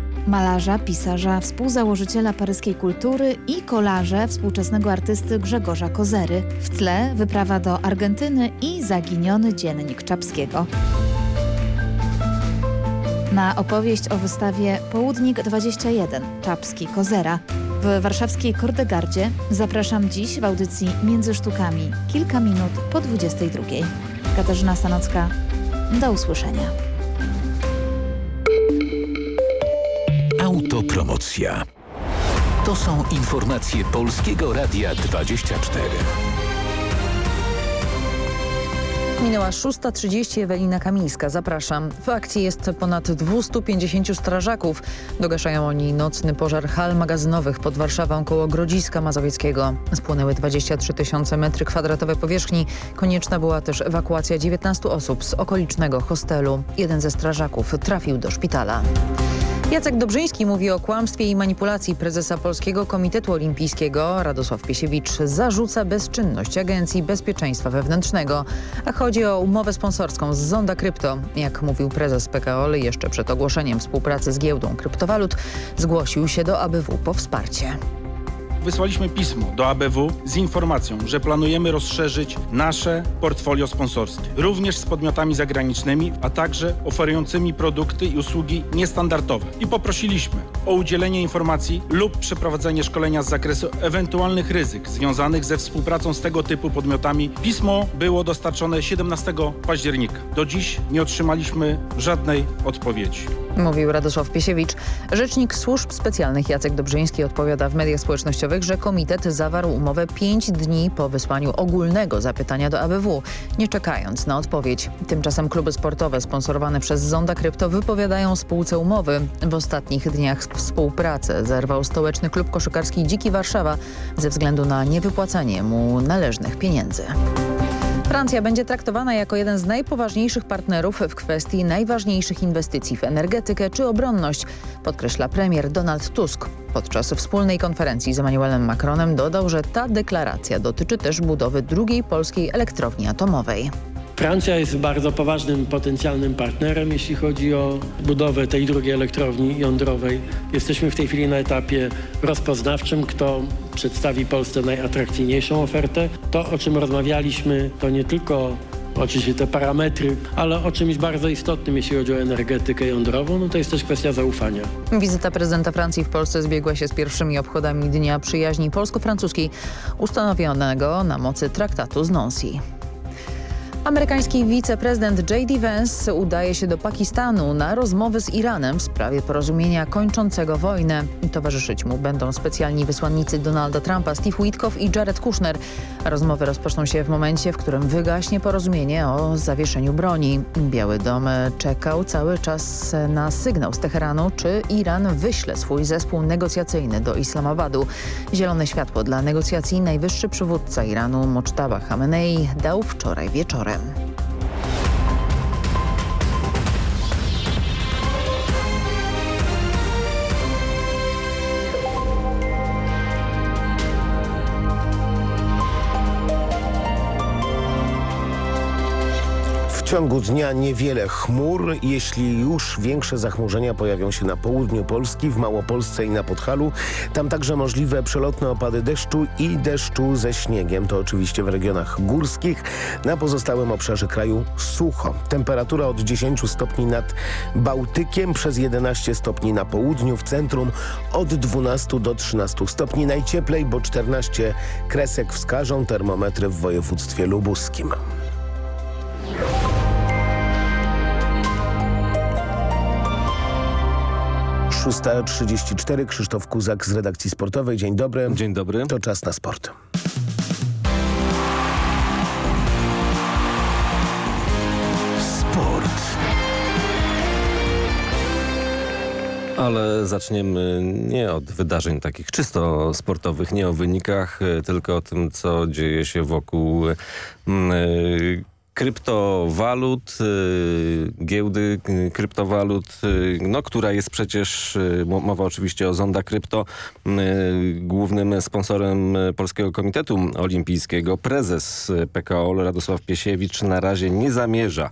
Malarza, pisarza, współzałożyciela paryskiej kultury i kolarze współczesnego artysty Grzegorza Kozery. W tle wyprawa do Argentyny i zaginiony dziennik Czapskiego. Na opowieść o wystawie Południk 21 Czapski Kozera w warszawskiej Kordegardzie zapraszam dziś w audycji Między Sztukami kilka minut po 22. Katarzyna Stanocka, do usłyszenia. Autopromocja. To są informacje Polskiego Radia 24. Minęła 6.30, Ewelina Kamińska. Zapraszam. W akcji jest ponad 250 strażaków. Dogaszają oni nocny pożar hal magazynowych pod Warszawą koło Grodziska Mazowieckiego. Spłonęły 23 tysiące metry kwadratowe powierzchni. Konieczna była też ewakuacja 19 osób z okolicznego hostelu. Jeden ze strażaków trafił do szpitala. Jacek Dobrzyński mówi o kłamstwie i manipulacji prezesa Polskiego Komitetu Olimpijskiego. Radosław Piesiewicz zarzuca bezczynność Agencji Bezpieczeństwa Wewnętrznego. A chodzi o umowę sponsorską z Zonda Krypto. Jak mówił prezes PKO jeszcze przed ogłoszeniem współpracy z giełdą kryptowalut, zgłosił się do ABW po wsparcie. Wysłaliśmy pismo do ABW z informacją, że planujemy rozszerzyć nasze portfolio sponsorskie, również z podmiotami zagranicznymi, a także oferującymi produkty i usługi niestandardowe. I poprosiliśmy o udzielenie informacji lub przeprowadzenie szkolenia z zakresu ewentualnych ryzyk związanych ze współpracą z tego typu podmiotami. Pismo było dostarczone 17 października. Do dziś nie otrzymaliśmy żadnej odpowiedzi. Mówił Radosław Piesiewicz. Rzecznik służb specjalnych Jacek Dobrzyński odpowiada w mediach społecznościowych, że komitet zawarł umowę pięć dni po wysłaniu ogólnego zapytania do ABW, nie czekając na odpowiedź. Tymczasem kluby sportowe sponsorowane przez Zonda Krypto wypowiadają spółce umowy. W ostatnich dniach współpracę zerwał stołeczny klub koszykarski Dziki Warszawa ze względu na niewypłacanie mu należnych pieniędzy. Francja będzie traktowana jako jeden z najpoważniejszych partnerów w kwestii najważniejszych inwestycji w energetykę czy obronność, podkreśla premier Donald Tusk. Podczas wspólnej konferencji z Emmanuelem Macronem dodał, że ta deklaracja dotyczy też budowy drugiej polskiej elektrowni atomowej. Francja jest bardzo poważnym potencjalnym partnerem, jeśli chodzi o budowę tej drugiej elektrowni jądrowej. Jesteśmy w tej chwili na etapie rozpoznawczym, kto przedstawi Polsce najatrakcyjniejszą ofertę. To, o czym rozmawialiśmy, to nie tylko oczywiście te parametry, ale o czymś bardzo istotnym, jeśli chodzi o energetykę jądrową, no to jest też kwestia zaufania. Wizyta prezydenta Francji w Polsce zbiegła się z pierwszymi obchodami Dnia Przyjaźni Polsko-Francuskiej ustanowionego na mocy traktatu z Nancy. Amerykański wiceprezydent J.D. Vance udaje się do Pakistanu na rozmowy z Iranem w sprawie porozumienia kończącego wojnę. Towarzyszyć mu będą specjalni wysłannicy Donalda Trumpa, Steve Witkoff i Jared Kushner. Rozmowy rozpoczną się w momencie, w którym wygaśnie porozumienie o zawieszeniu broni. Biały Dom czekał cały czas na sygnał z Teheranu, czy Iran wyśle swój zespół negocjacyjny do Islamabadu. Zielone światło dla negocjacji najwyższy przywódca Iranu Mochtaba Khamenei dał wczoraj wieczorem. W ciągu dnia niewiele chmur, jeśli już większe zachmurzenia pojawią się na południu Polski, w Małopolsce i na Podhalu. Tam także możliwe przelotne opady deszczu i deszczu ze śniegiem. To oczywiście w regionach górskich. Na pozostałym obszarze kraju sucho. Temperatura od 10 stopni nad Bałtykiem, przez 11 stopni na południu, w centrum od 12 do 13 stopni. Najcieplej, bo 14 kresek wskażą termometry w województwie lubuskim. 6.34 Krzysztof Kuzak z redakcji sportowej. Dzień dobry. Dzień dobry. To czas na sport. Sport. Ale zaczniemy nie od wydarzeń takich czysto sportowych, nie o wynikach, tylko o tym, co dzieje się wokół kryptowalut, giełdy kryptowalut, no, która jest przecież, mowa oczywiście o Zonda Krypto, głównym sponsorem Polskiego Komitetu Olimpijskiego. Prezes PKO Radosław Piesiewicz na razie nie zamierza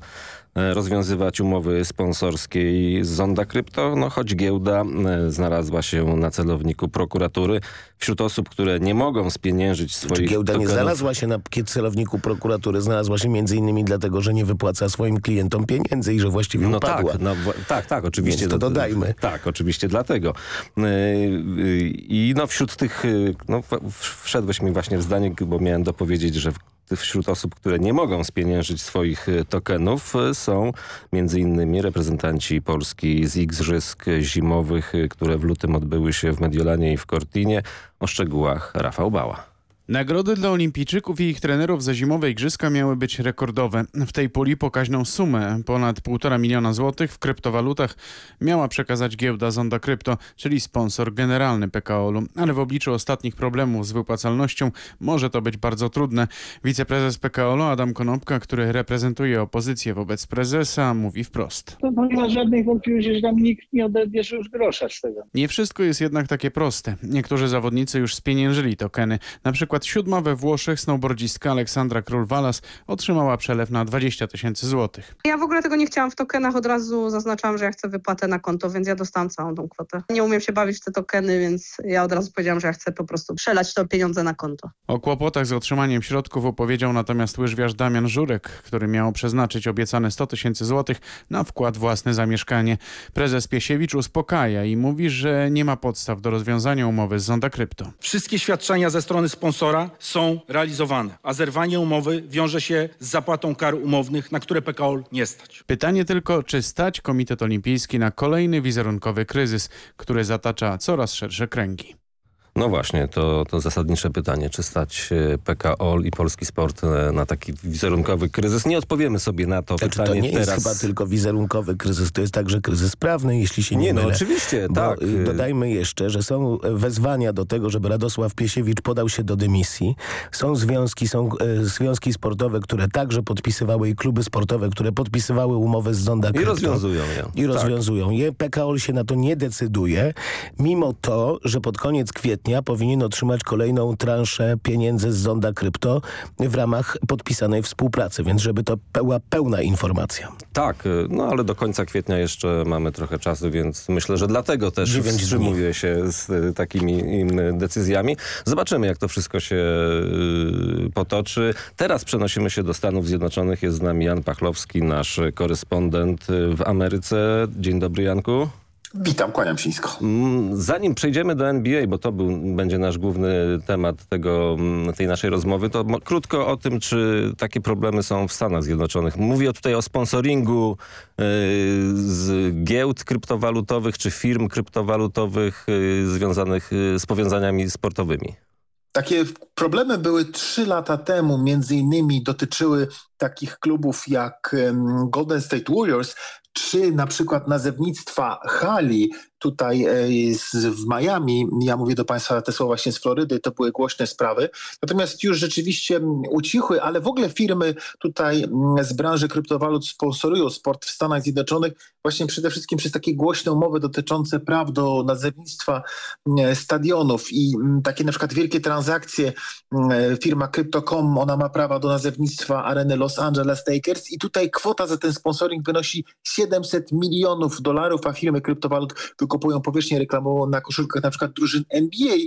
rozwiązywać umowy sponsorskiej z Zonda Krypto, no choć giełda znalazła się na celowniku prokuratury. Wśród osób, które nie mogą spieniężyć swoich Czy giełda tokenów... nie znalazła się na celowniku prokuratury, znalazła się między innymi dlatego, że nie wypłaca swoim klientom pieniędzy i że właściwie no upadła. Tak, no, tak, tak, oczywiście. Więc to dodajmy. Tak, oczywiście dlatego. I no wśród tych, no wszedłeś mi właśnie w zdanie, bo miałem dopowiedzieć, że wśród osób, które nie mogą spieniężyć swoich tokenów są między innymi reprezentanci Polski z Igrzysk Zimowych, które w lutym odbyły się w Mediolanie i w Cortinie. O szczegółach Rafał Bała. Nagrody dla olimpijczyków i ich trenerów za zimowe igrzyska miały być rekordowe. W tej puli pokaźną sumę, ponad 1,5 miliona złotych w kryptowalutach, miała przekazać giełda Zonda Krypto, czyli sponsor generalny PKO-u. Ale w obliczu ostatnich problemów z wypłacalnością może to być bardzo trudne. Wiceprezes PKO Adam Konopka, który reprezentuje opozycję wobec prezesa, mówi wprost. To nie ma żadnej wątpliwości, że tam nikt nie odbierze już grosza z tego. Nie wszystko jest jednak takie proste. Niektórzy zawodnicy już spieniężyli tokeny. Na przykład siódma we Włoszech snowboardzistka Aleksandra Król-Walas otrzymała przelew na 20 tysięcy złotych. Ja w ogóle tego nie chciałam w tokenach, od razu zaznaczałam, że ja chcę wypłatę na konto, więc ja dostałam całą tą kwotę. Nie umiem się bawić w te tokeny, więc ja od razu powiedziałam, że ja chcę po prostu przelać to pieniądze na konto. O kłopotach z otrzymaniem środków opowiedział natomiast łyżwiarz Damian Żurek, który miał przeznaczyć obiecane 100 tysięcy złotych na wkład własny za mieszkanie. Prezes Piesiewicz uspokaja i mówi, że nie ma podstaw do rozwiązania umowy z Zonda Krypto. Wszystkie świadczenia ze strony sponsora są realizowane, a zerwanie umowy wiąże się z zapłatą kar umownych, na które PKO nie stać. Pytanie tylko, czy stać Komitet Olimpijski na kolejny wizerunkowy kryzys, który zatacza coraz szersze kręgi. No właśnie, to, to zasadnicze pytanie, czy stać PKO i polski sport na taki wizerunkowy kryzys? Nie odpowiemy sobie na to znaczy, pytanie To nie teraz. jest chyba tylko wizerunkowy kryzys, to jest także kryzys prawny, jeśli się nie, nie mylę. No, oczywiście, Bo tak. Dodajmy jeszcze, że są wezwania do tego, żeby Radosław Piesiewicz podał się do dymisji. Są związki, są e, związki sportowe, które także podpisywały i kluby sportowe, które podpisywały umowy z Zonda I Krypto. rozwiązują je. I rozwiązują tak. je. PKO się na to nie decyduje, mimo to, że pod koniec kwietnia powinien otrzymać kolejną transzę pieniędzy z Zonda Krypto w ramach podpisanej współpracy, więc żeby to była pełna informacja. Tak, no ale do końca kwietnia jeszcze mamy trochę czasu, więc myślę, że dlatego też wstrzymuje się z takimi decyzjami. Zobaczymy, jak to wszystko się potoczy. Teraz przenosimy się do Stanów Zjednoczonych. Jest z nami Jan Pachlowski, nasz korespondent w Ameryce. Dzień dobry, Janku. Witam, kłaniam się nisko. Zanim przejdziemy do NBA, bo to był, będzie nasz główny temat tego, tej naszej rozmowy, to krótko o tym, czy takie problemy są w Stanach Zjednoczonych. Mówię tutaj o sponsoringu yy, z giełd kryptowalutowych, czy firm kryptowalutowych yy, związanych yy, z powiązaniami sportowymi. Takie problemy były trzy lata temu, między innymi dotyczyły takich klubów jak Golden State Warriors, czy na przykład nazewnictwa hali tutaj w Miami, ja mówię do Państwa te słowa właśnie z Florydy, to były głośne sprawy. Natomiast już rzeczywiście ucichły, ale w ogóle firmy tutaj z branży kryptowalut sponsorują sport w Stanach Zjednoczonych właśnie przede wszystkim przez takie głośne umowy dotyczące praw do nazewnictwa stadionów i takie na przykład wielkie transakcje. Firma Crypto.com, ona ma prawa do nazewnictwa areny Los Angeles Lakers i tutaj kwota za ten sponsoring wynosi 700 milionów dolarów, a firmy kryptowalut wykupują powierzchnię reklamową na koszulkach na przykład drużyn NBA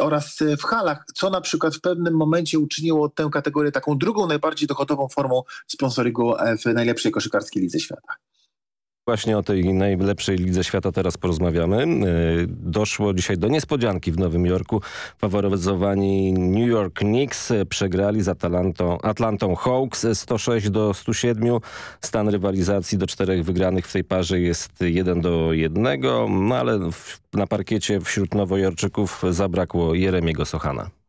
oraz w halach, co na przykład w pewnym momencie uczyniło tę kategorię taką drugą najbardziej dochodową formą sponsoringu w najlepszej koszykarskiej lidze świata. Właśnie o tej najlepszej lidze świata teraz porozmawiamy. Doszło dzisiaj do niespodzianki w Nowym Jorku. Faworyzowani New York Knicks przegrali z Atalantą, Atlantą Hawks 106 do 107. Stan rywalizacji do czterech wygranych w tej parze jest 1 do 1, no ale na parkiecie wśród Nowojorczyków zabrakło Jeremiego Sochana.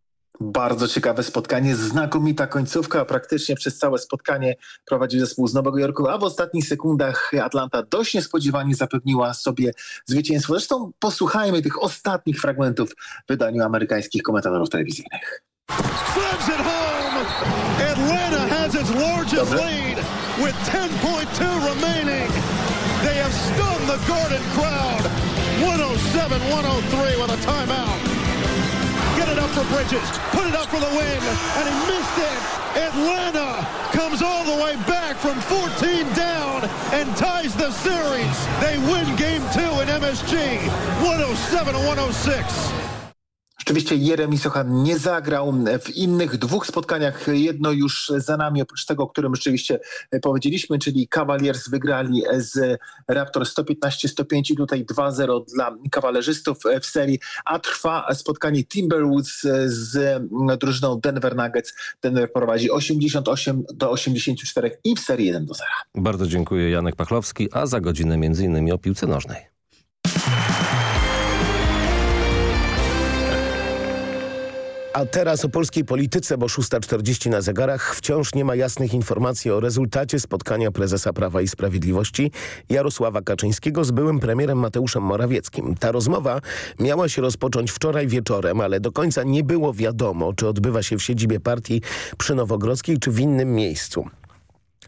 Bardzo ciekawe spotkanie, znakomita końcówka. Praktycznie przez całe spotkanie prowadził zespół z Nowego Jorku, a w ostatnich sekundach Atlanta dość niespodziewanie zapewniła sobie zwycięstwo. Zresztą posłuchajmy tych ostatnich fragmentów w wydaniu amerykańskich komentatorów telewizyjnych. Atlanta has its largest lead with 10.2 remaining. They have stunned the Garden crowd. 107-103 with a timeout. Get it up for Bridges. Put it up for the win. And he missed it. Atlanta comes all the way back from 14 down and ties the series. They win game two in MSG. 107-106. Rzeczywiście Jeremi Sochan nie zagrał w innych dwóch spotkaniach. Jedno już za nami, oprócz tego, o którym rzeczywiście powiedzieliśmy, czyli Cavaliers wygrali z Raptors 115-105 i tutaj 2-0 dla kawalerzystów w serii, a trwa spotkanie Timberwolves z drużyną Denver Nuggets. Denver prowadzi 88 do 84 i w serii 1 do 0. Bardzo dziękuję Janek Pachlowski, a za godzinę innymi o piłce nożnej. A teraz o polskiej polityce, bo 6.40 na zegarach. Wciąż nie ma jasnych informacji o rezultacie spotkania prezesa Prawa i Sprawiedliwości Jarosława Kaczyńskiego z byłym premierem Mateuszem Morawieckim. Ta rozmowa miała się rozpocząć wczoraj wieczorem, ale do końca nie było wiadomo, czy odbywa się w siedzibie partii przy Nowogrodzkiej, czy w innym miejscu.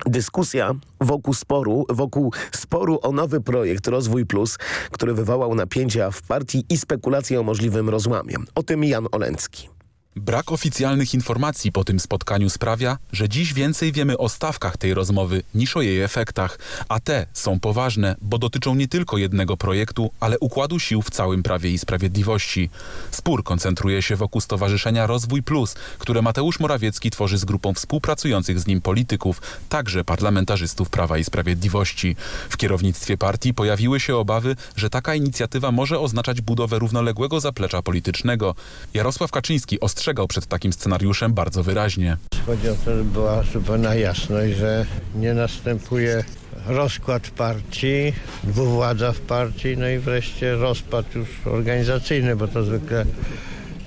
Dyskusja wokół sporu, wokół sporu o nowy projekt Rozwój Plus, który wywołał napięcia w partii i spekulacje o możliwym rozłamie. O tym Jan Olencki. Brak oficjalnych informacji po tym spotkaniu sprawia, że dziś więcej wiemy o stawkach tej rozmowy niż o jej efektach, a te są poważne, bo dotyczą nie tylko jednego projektu, ale układu sił w całym Prawie i Sprawiedliwości. Spór koncentruje się wokół Stowarzyszenia Rozwój Plus, które Mateusz Morawiecki tworzy z grupą współpracujących z nim polityków, także parlamentarzystów Prawa i Sprawiedliwości. W kierownictwie partii pojawiły się obawy, że taka inicjatywa może oznaczać budowę równoległego zaplecza politycznego. Jarosław Kaczyński ostrzegał ostrzegał przed takim scenariuszem bardzo wyraźnie. Chodzi o to, żeby była zupełna jasność, że nie następuje rozkład partii, dwuwładza w partii, no i wreszcie rozpad już organizacyjny, bo to zwykle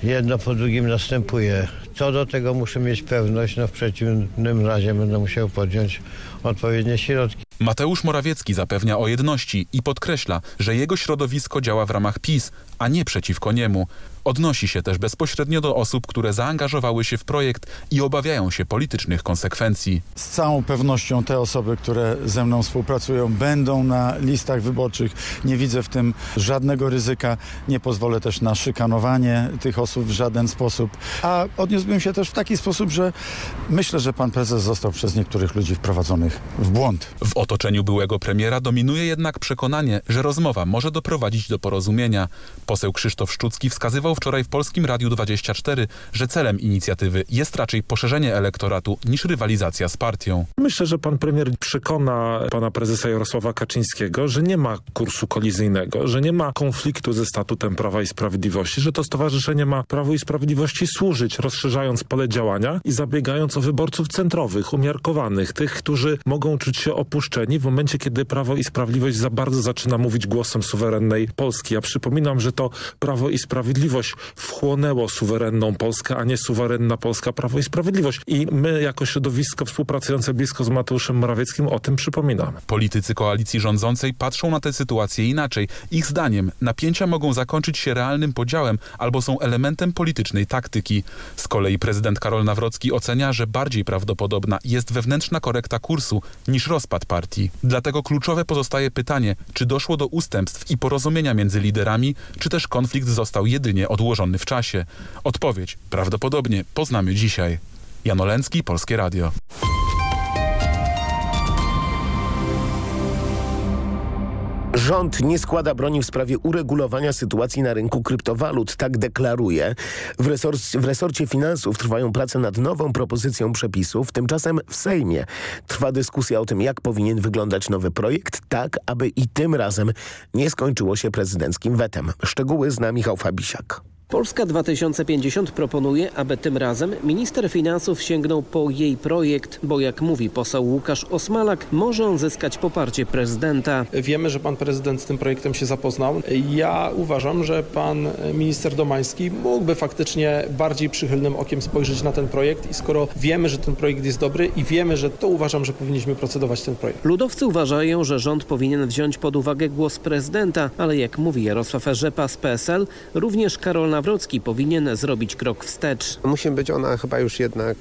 jedno po drugim następuje. Co do tego muszę mieć pewność, no w przeciwnym razie będę musiał podjąć odpowiednie środki. Mateusz Morawiecki zapewnia o jedności i podkreśla, że jego środowisko działa w ramach PiS, a nie przeciwko niemu. Odnosi się też bezpośrednio do osób, które zaangażowały się w projekt i obawiają się politycznych konsekwencji. Z całą pewnością te osoby, które ze mną współpracują będą na listach wyborczych. Nie widzę w tym żadnego ryzyka. Nie pozwolę też na szykanowanie tych osób w żaden sposób. A odniósłbym się też w taki sposób, że myślę, że pan prezes został przez niektórych ludzi wprowadzonych w błąd. W otoczeniu byłego premiera dominuje jednak przekonanie, że rozmowa może doprowadzić do porozumienia. Poseł Krzysztof Szczucki wskazywał wczoraj w Polskim Radiu 24, że celem inicjatywy jest raczej poszerzenie elektoratu niż rywalizacja z partią. Myślę, że pan premier przekona pana prezesa Jarosława Kaczyńskiego, że nie ma kursu kolizyjnego, że nie ma konfliktu ze statutem Prawa i Sprawiedliwości, że to stowarzyszenie ma Prawo i Sprawiedliwości służyć, rozszerzając pole działania i zabiegając o wyborców centrowych, umiarkowanych, tych, którzy mogą czuć się opuszczeni w momencie, kiedy Prawo i Sprawiedliwość za bardzo zaczyna mówić głosem suwerennej Polski. Ja przypominam, że to Prawo i Sprawiedliwość wchłonęło suwerenną Polskę, a nie suwerenna Polska Prawo i Sprawiedliwość. I my jako środowisko współpracujące blisko z Mateuszem Morawieckim o tym przypominamy. Politycy koalicji rządzącej patrzą na tę sytuację inaczej. Ich zdaniem napięcia mogą zakończyć się realnym podziałem albo są elementem politycznej taktyki. Z kolei prezydent Karol Nawrocki ocenia, że bardziej prawdopodobna jest wewnętrzna korekta kursu niż rozpad partii. Dlatego kluczowe pozostaje pytanie, czy doszło do ustępstw i porozumienia między liderami, czy też konflikt został jedynie odłożony w czasie. Odpowiedź prawdopodobnie poznamy dzisiaj. Jan Olencki, Polskie Radio. Rząd nie składa broni w sprawie uregulowania sytuacji na rynku kryptowalut, tak deklaruje. W, resor w resorcie finansów trwają prace nad nową propozycją przepisów. Tymczasem w Sejmie trwa dyskusja o tym, jak powinien wyglądać nowy projekt, tak aby i tym razem nie skończyło się prezydenckim wetem. Szczegóły zna Michał Fabisiak. Polska 2050 proponuje, aby tym razem minister finansów sięgnął po jej projekt, bo jak mówi poseł Łukasz Osmalak, może on zyskać poparcie prezydenta. Wiemy, że pan prezydent z tym projektem się zapoznał. Ja uważam, że pan minister Domański mógłby faktycznie bardziej przychylnym okiem spojrzeć na ten projekt i skoro wiemy, że ten projekt jest dobry i wiemy, że to uważam, że powinniśmy procedować ten projekt. Ludowcy uważają, że rząd powinien wziąć pod uwagę głos prezydenta, ale jak mówi Jarosław Rzepa z PSL, również Karol Nawrocki powinien zrobić krok wstecz. Musi być ona chyba już jednak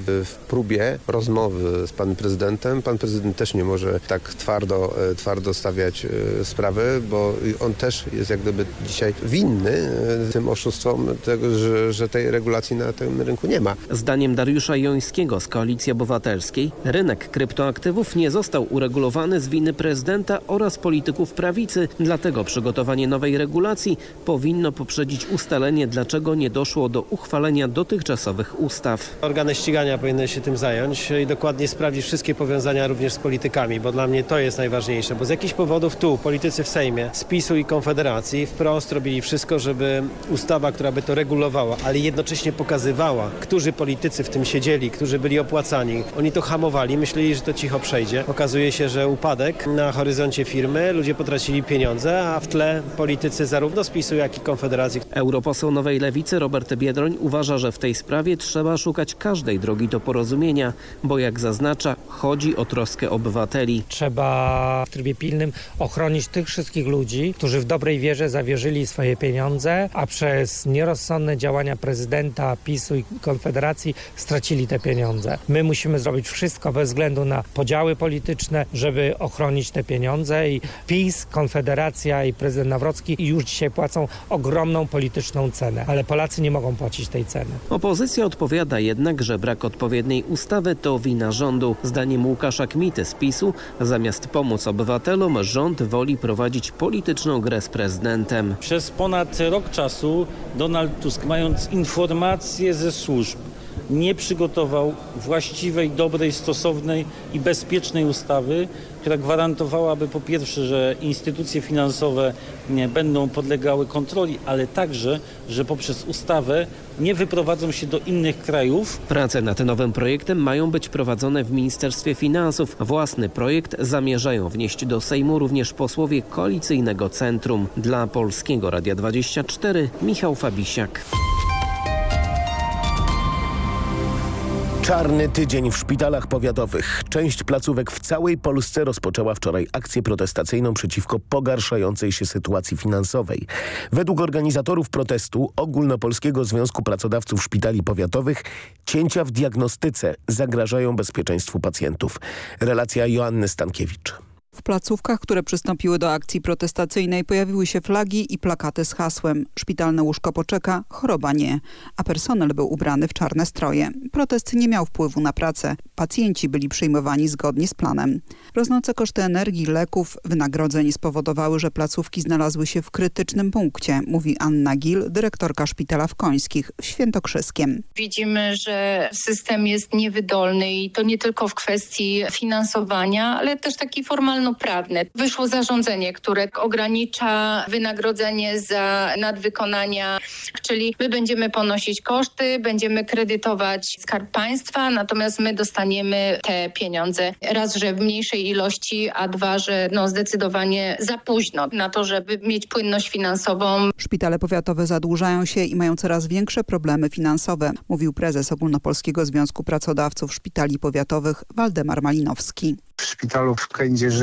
w próbie rozmowy z panem prezydentem. Pan prezydent też nie może tak twardo, twardo stawiać sprawy, bo on też jest jak gdyby dzisiaj winny tym oszustwom tego, że, że tej regulacji na tym rynku nie ma. Zdaniem Dariusza Jońskiego z Koalicji Obywatelskiej rynek kryptoaktywów nie został uregulowany z winy prezydenta oraz polityków prawicy, dlatego przygotowanie nowej regulacji powinno poprzedzić ustalenie, dlaczego nie doszło do uchwalenia dotychczasowych ustaw. Organy ścigania powinny się tym zająć i dokładnie sprawdzić wszystkie powiązania również z politykami, bo dla mnie to jest najważniejsze, bo z jakichś powodów tu politycy w Sejmie, z PiSu i Konfederacji wprost robili wszystko, żeby ustawa, która by to regulowała, ale jednocześnie pokazywała, którzy politycy w tym siedzieli, którzy byli opłacani. Oni to hamowali, myśleli, że to cicho przejdzie. Okazuje się, że upadek na horyzoncie firmy, ludzie potracili pieniądze, a w tle politycy zarówno z PiSu, jak i Konfederacji. Europoseł Nowej Lewicy Robert Biedroń uważa, że w tej sprawie trzeba szukać każdej drogi do porozumienia, bo jak zaznacza, chodzi o troskę obywateli. Trzeba w trybie pilnym ochronić tych wszystkich ludzi, którzy w dobrej wierze zawierzyli swoje pieniądze, a przez nierozsądne działania prezydenta, PiSu i Konfederacji stracili te pieniądze. My musimy zrobić wszystko bez względu na podziały polityczne, żeby ochronić te pieniądze i PiS, Konfederacja i prezydent Nawrocki już dzisiaj płacą ogromną polityczną cenę, ale Polacy nie mogą płacić tej ceny. Opozycja odpowiada jednak, że brak odpowiedniej ustawy to wina rządu. Zdaniem Łukasza Kmity z PiSu, zamiast pomóc obywatelom, rząd woli prowadzić polityczną grę z prezydentem. Przez ponad rok czasu Donald Tusk, mając informacje ze służb, nie przygotował właściwej, dobrej, stosownej i bezpiecznej ustawy, która gwarantowałaby po pierwsze, że instytucje finansowe będą podlegały kontroli, ale także, że poprzez ustawę nie wyprowadzą się do innych krajów. Prace nad nowym projektem mają być prowadzone w Ministerstwie Finansów. Własny projekt zamierzają wnieść do Sejmu również posłowie Koalicyjnego Centrum. Dla Polskiego Radia 24 Michał Fabisiak. Czarny tydzień w szpitalach powiatowych. Część placówek w całej Polsce rozpoczęła wczoraj akcję protestacyjną przeciwko pogarszającej się sytuacji finansowej. Według organizatorów protestu Ogólnopolskiego Związku Pracodawców Szpitali Powiatowych cięcia w diagnostyce zagrażają bezpieczeństwu pacjentów. Relacja Joanny Stankiewicz. W placówkach, które przystąpiły do akcji protestacyjnej pojawiły się flagi i plakaty z hasłem Szpitalne łóżko poczeka, choroba nie, a personel był ubrany w czarne stroje. Protest nie miał wpływu na pracę. Pacjenci byli przyjmowani zgodnie z planem. Rosnące koszty energii, leków, wynagrodzeń spowodowały, że placówki znalazły się w krytycznym punkcie, mówi Anna Gil, dyrektorka szpitala w Końskich w Świętokrzyskiem. Widzimy, że system jest niewydolny i to nie tylko w kwestii finansowania, ale też taki formalno prawne. Wyszło zarządzenie, które ogranicza wynagrodzenie za nadwykonania, czyli my będziemy ponosić koszty, będziemy kredytować Skarb Państwa, natomiast my dostaniemy te pieniądze. Raz, że w mniejszej ilości, a dwa, że no zdecydowanie za późno na to, żeby mieć płynność finansową. Szpitale powiatowe zadłużają się i mają coraz większe problemy finansowe, mówił prezes Ogólnopolskiego Związku Pracodawców Szpitali Powiatowych Waldemar Malinowski w szpitalu w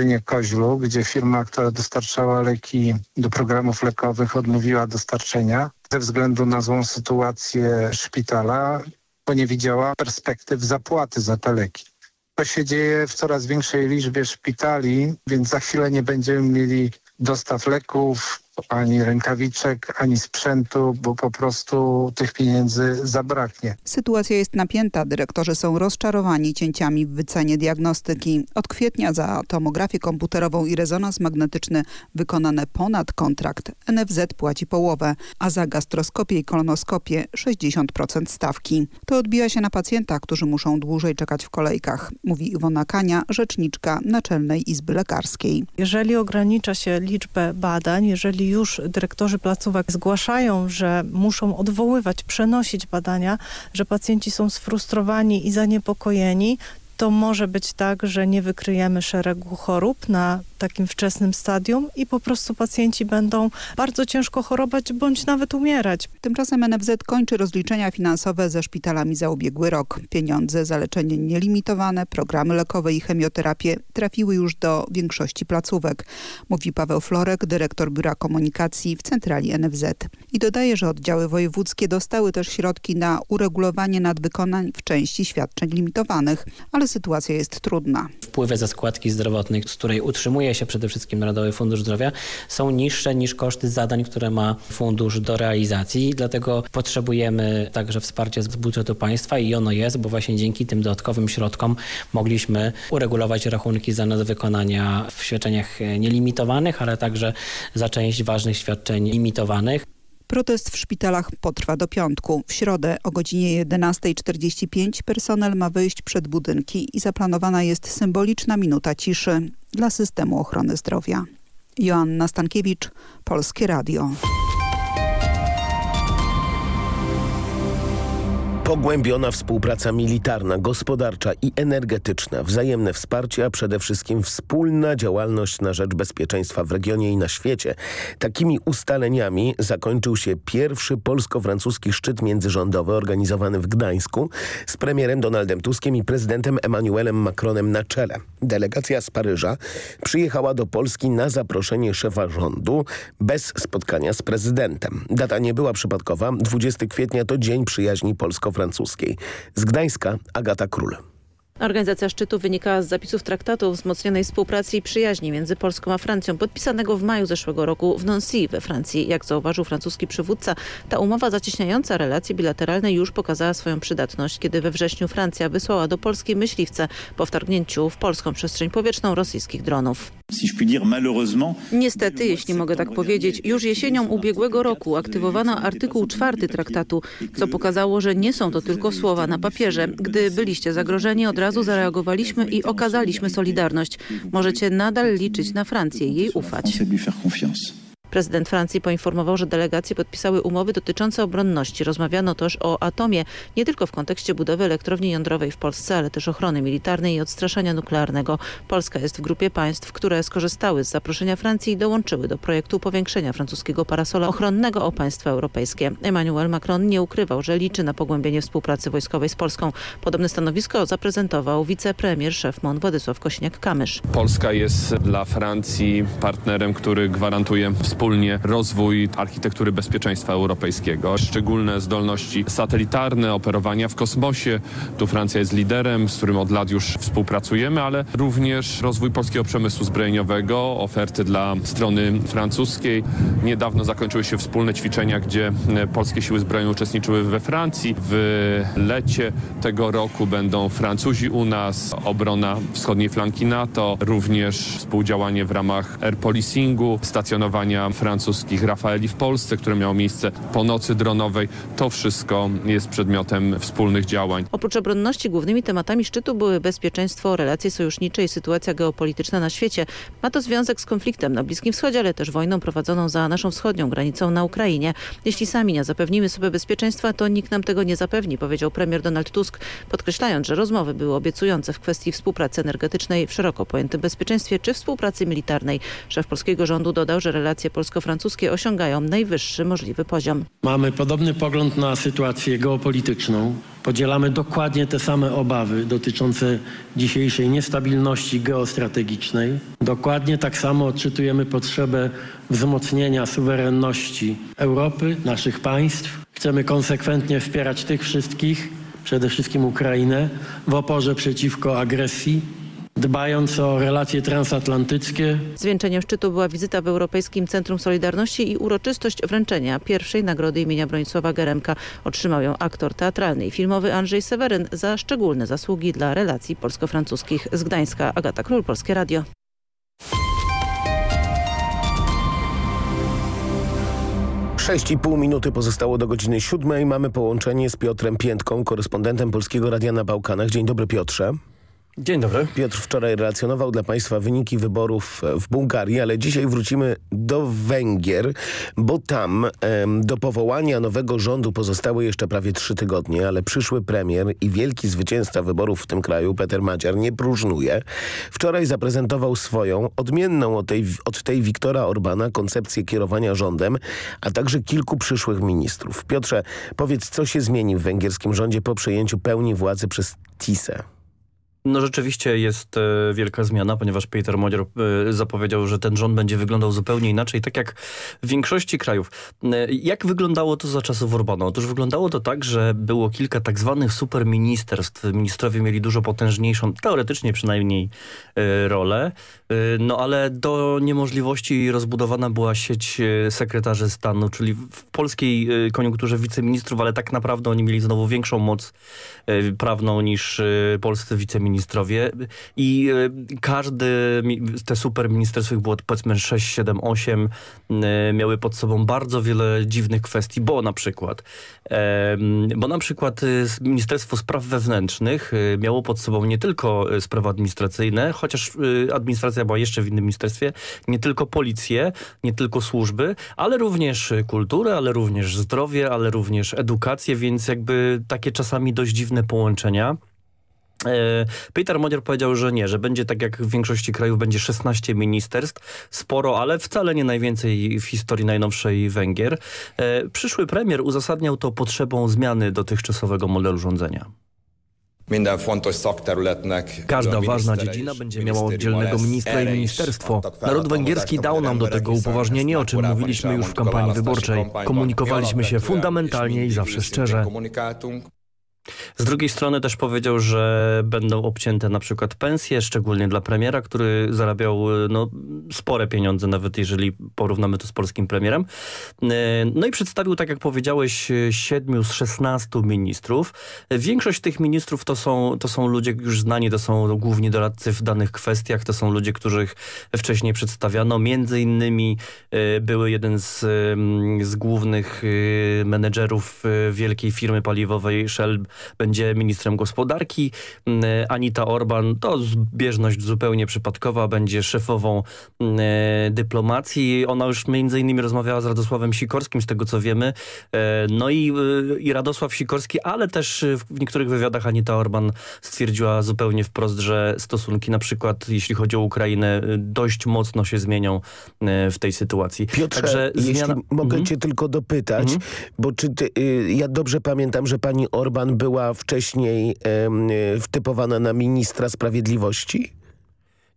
Kędzierzynie-Koźlu, gdzie firma, która dostarczała leki do programów lekowych odmówiła dostarczenia ze względu na złą sytuację szpitala, bo nie widziała perspektyw zapłaty za te leki. To się dzieje w coraz większej liczbie szpitali, więc za chwilę nie będziemy mieli dostaw leków, ani rękawiczek, ani sprzętu, bo po prostu tych pieniędzy zabraknie. Sytuacja jest napięta. Dyrektorzy są rozczarowani cięciami w wycenie diagnostyki. Od kwietnia za tomografię komputerową i rezonans magnetyczny wykonane ponad kontrakt NFZ płaci połowę, a za gastroskopię i kolonoskopię 60% stawki. To odbija się na pacjentach, którzy muszą dłużej czekać w kolejkach, mówi Iwona Kania, rzeczniczka Naczelnej Izby Lekarskiej. Jeżeli ogranicza się liczbę badań, jeżeli już dyrektorzy placówek zgłaszają, że muszą odwoływać, przenosić badania, że pacjenci są sfrustrowani i zaniepokojeni, to może być tak, że nie wykryjemy szeregu chorób na takim wczesnym stadium i po prostu pacjenci będą bardzo ciężko chorować bądź nawet umierać. Tymczasem NFZ kończy rozliczenia finansowe ze szpitalami za ubiegły rok. Pieniądze za leczenie nielimitowane, programy lekowe i chemioterapię trafiły już do większości placówek, mówi Paweł Florek, dyrektor Biura Komunikacji w centrali NFZ. I dodaje, że oddziały wojewódzkie dostały też środki na uregulowanie nadwykonań w części świadczeń limitowanych, ale sytuacja jest trudna. Wpływy ze składki zdrowotnej, z której utrzymuje się przede wszystkim Narodowy Fundusz Zdrowia, są niższe niż koszty zadań, które ma fundusz do realizacji. Dlatego potrzebujemy także wsparcia z budżetu państwa i ono jest, bo właśnie dzięki tym dodatkowym środkom mogliśmy uregulować rachunki za nadwykonania w świadczeniach nielimitowanych, ale także za część ważnych świadczeń limitowanych. Protest w szpitalach potrwa do piątku. W środę o godzinie 11.45 personel ma wyjść przed budynki i zaplanowana jest symboliczna minuta ciszy dla systemu ochrony zdrowia. Joanna Stankiewicz, Polskie Radio. Pogłębiona współpraca militarna, gospodarcza i energetyczna, wzajemne wsparcie, a przede wszystkim wspólna działalność na rzecz bezpieczeństwa w regionie i na świecie. Takimi ustaleniami zakończył się pierwszy polsko-francuski szczyt międzyrządowy organizowany w Gdańsku z premierem Donaldem Tuskiem i prezydentem Emmanuelem Macronem na czele. Delegacja z Paryża przyjechała do Polski na zaproszenie szefa rządu bez spotkania z prezydentem. Data nie była przypadkowa. 20 kwietnia to Dzień Przyjaźni Polsko-Francuskiej. Z Gdańska Agata Król. Organizacja szczytu wynika z zapisów traktatu o wzmocnionej współpracy i przyjaźni między Polską a Francją, podpisanego w maju zeszłego roku w Nancy we Francji. Jak zauważył francuski przywódca, ta umowa zacieśniająca relacje bilateralne już pokazała swoją przydatność, kiedy we wrześniu Francja wysłała do Polski myśliwce po wtargnięciu w polską przestrzeń powietrzną rosyjskich dronów. Niestety, jeśli mogę tak powiedzieć, już jesienią ubiegłego roku aktywowano artykuł czwarty traktatu, co pokazało, że nie są to tylko słowa na papierze. Gdy byliście zagrożeni, od razu zareagowaliśmy i okazaliśmy solidarność. Możecie nadal liczyć na Francję i jej ufać. Prezydent Francji poinformował, że delegacje podpisały umowy dotyczące obronności. Rozmawiano też o atomie, nie tylko w kontekście budowy elektrowni jądrowej w Polsce, ale też ochrony militarnej i odstraszania nuklearnego. Polska jest w grupie państw, które skorzystały z zaproszenia Francji i dołączyły do projektu powiększenia francuskiego parasola ochronnego o państwa europejskie. Emmanuel Macron nie ukrywał, że liczy na pogłębienie współpracy wojskowej z Polską. Podobne stanowisko zaprezentował wicepremier szef MON Władysław Kośniak-Kamysz. Polska jest dla Francji partnerem, który gwarantuje współpracę wspólnie rozwój architektury bezpieczeństwa europejskiego. Szczególne zdolności satelitarne, operowania w kosmosie. Tu Francja jest liderem, z którym od lat już współpracujemy, ale również rozwój polskiego przemysłu zbrojeniowego, oferty dla strony francuskiej. Niedawno zakończyły się wspólne ćwiczenia, gdzie polskie siły zbrojne uczestniczyły we Francji. W lecie tego roku będą Francuzi u nas, obrona wschodniej flanki NATO, również współdziałanie w ramach air policingu, stacjonowania francuskich Rafaeli w Polsce, które miało miejsce po nocy dronowej. To wszystko jest przedmiotem wspólnych działań. Oprócz obronności głównymi tematami szczytu były bezpieczeństwo, relacje sojusznicze i sytuacja geopolityczna na świecie. Ma to związek z konfliktem na Bliskim Wschodzie, ale też wojną prowadzoną za naszą wschodnią granicą na Ukrainie. Jeśli sami nie zapewnimy sobie bezpieczeństwa, to nikt nam tego nie zapewni, powiedział premier Donald Tusk, podkreślając, że rozmowy były obiecujące w kwestii współpracy energetycznej w szeroko pojętym bezpieczeństwie czy współpracy militarnej. Szef polskiego rządu dodał, że relacje polsko-francuskie osiągają najwyższy możliwy poziom. Mamy podobny pogląd na sytuację geopolityczną. Podzielamy dokładnie te same obawy dotyczące dzisiejszej niestabilności geostrategicznej. Dokładnie tak samo odczytujemy potrzebę wzmocnienia suwerenności Europy, naszych państw. Chcemy konsekwentnie wspierać tych wszystkich, przede wszystkim Ukrainę, w oporze przeciwko agresji dbając o relacje transatlantyckie. Zwieńczeniem szczytu była wizyta w Europejskim Centrum Solidarności i uroczystość wręczenia pierwszej nagrody imienia Bronisława Geremka. Otrzymał ją aktor teatralny i filmowy Andrzej Seweryn za szczególne zasługi dla relacji polsko-francuskich. Z Gdańska Agata Król, Polskie Radio. Sześć i pół minuty pozostało do godziny siódmej. Mamy połączenie z Piotrem Piętką, korespondentem Polskiego Radia na Bałkanach. Dzień dobry Piotrze. Dzień dobry. Piotr wczoraj relacjonował dla Państwa wyniki wyborów w Bułgarii, ale dzisiaj wrócimy do Węgier, bo tam em, do powołania nowego rządu pozostały jeszcze prawie trzy tygodnie, ale przyszły premier i wielki zwycięzca wyborów w tym kraju, Peter Madziar, nie próżnuje. Wczoraj zaprezentował swoją, odmienną od tej, od tej Wiktora Orbana, koncepcję kierowania rządem, a także kilku przyszłych ministrów. Piotrze, powiedz, co się zmieni w węgierskim rządzie po przejęciu pełni władzy przez TISę? No rzeczywiście jest e, wielka zmiana, ponieważ Peter Modzior e, zapowiedział, że ten rząd będzie wyglądał zupełnie inaczej, tak jak w większości krajów. E, jak wyglądało to za czasów Orbana? Otóż wyglądało to tak, że było kilka tak zwanych superministerstw. Ministrowie mieli dużo potężniejszą, teoretycznie przynajmniej, rolę, no ale do niemożliwości rozbudowana była sieć sekretarzy stanu, czyli w polskiej koniunkturze wiceministrów, ale tak naprawdę oni mieli znowu większą moc prawną niż polscy wiceministrowie i e, każdy, te super ministerstwa ich było powiedzmy 6, 7, 8 e, miały pod sobą bardzo wiele dziwnych kwestii, bo na przykład bo na przykład e, Ministerstwo Spraw Wewnętrznych e, miało pod sobą nie tylko sprawy administracyjne, chociaż administracja była jeszcze w innym ministerstwie, nie tylko policję, nie tylko służby, ale również kulturę, ale również zdrowie, ale również edukację, więc jakby takie czasami dość dziwne połączenia. E, Peter Modier powiedział, że nie, że będzie tak jak w większości krajów, będzie 16 ministerstw, sporo, ale wcale nie najwięcej w historii najnowszej Węgier. E, Przyszły premier uzasadniał to potrzebą zmiany dotychczasowego modelu rządzenia. Każda ważna dziedzina będzie miała oddzielnego ministra i ministerstwo. Naród węgierski dał nam do tego upoważnienie, o czym mówiliśmy już w kampanii wyborczej. Komunikowaliśmy się fundamentalnie i zawsze szczerze. Z drugiej strony też powiedział, że będą obcięte na przykład pensje, szczególnie dla premiera, który zarabiał e, no, spore pieniądze, nawet jeżeli porównamy to z polskim premierem. E, No i przedstawił, tak jak powiedziałeś, e, siedmiu z 16 ministrów. Większość tych ministrów to są, to są ludzie już znani, to są główni doradcy w danych kwestiach, to są ludzie, których wcześniej przedstawiano. Między innymi były jeden z, z głównych menedżerów wielkiej firmy paliwowej Shell będzie ministrem gospodarki. Mm, Anita Orban, to zbieżność zupełnie przypadkowa, będzie szefową mm, dyplomacji. Ona już między innymi rozmawiała z Radosławem Sikorskim, z tego co wiemy. E, No i, y, i Radosław Sikorski, ale też w niektórych wywiadach Anita Orban stwierdziła zupełnie wprost, że stosunki na przykład, jeśli chodzi o Ukrainę, dość mocno się zmienią w tej sytuacji. Piotrze, jeśli mogę cię tylko dopytać, bo czy ty, y, ja dobrze pamiętam, że pani Orban była wcześniej em, y, wtypowana na ministra sprawiedliwości?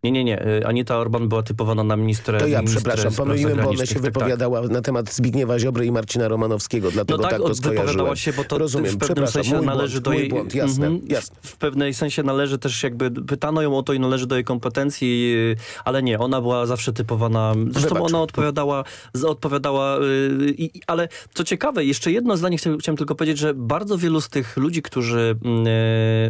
Nie, nie, nie. Y, Anita Orban była typowana na ministrę To ja ministrę przepraszam, pomyliłem, bo ona się. Tak, tak. wypowiadała na temat Zbigniewa Ziobry i Marcina Romanowskiego, dlatego No tak, tak, to skojarzyłem. się, bo to Rozumiem, w pewnym sensie mój należy błąd, do jej... błąd, jasne, Mhm. jasne. W pewnym sensie należy też jakby, pytano ją o to i należy do jej kompetencji, yy, ale nie, ona była zawsze typowana, zresztą Wybacz. ona odpowiadała, odpowiadała yy, i, ale co ciekawe, jeszcze jedno zdanie chciałem, chciałem tylko powiedzieć, że bardzo wielu z tych ludzi, którzy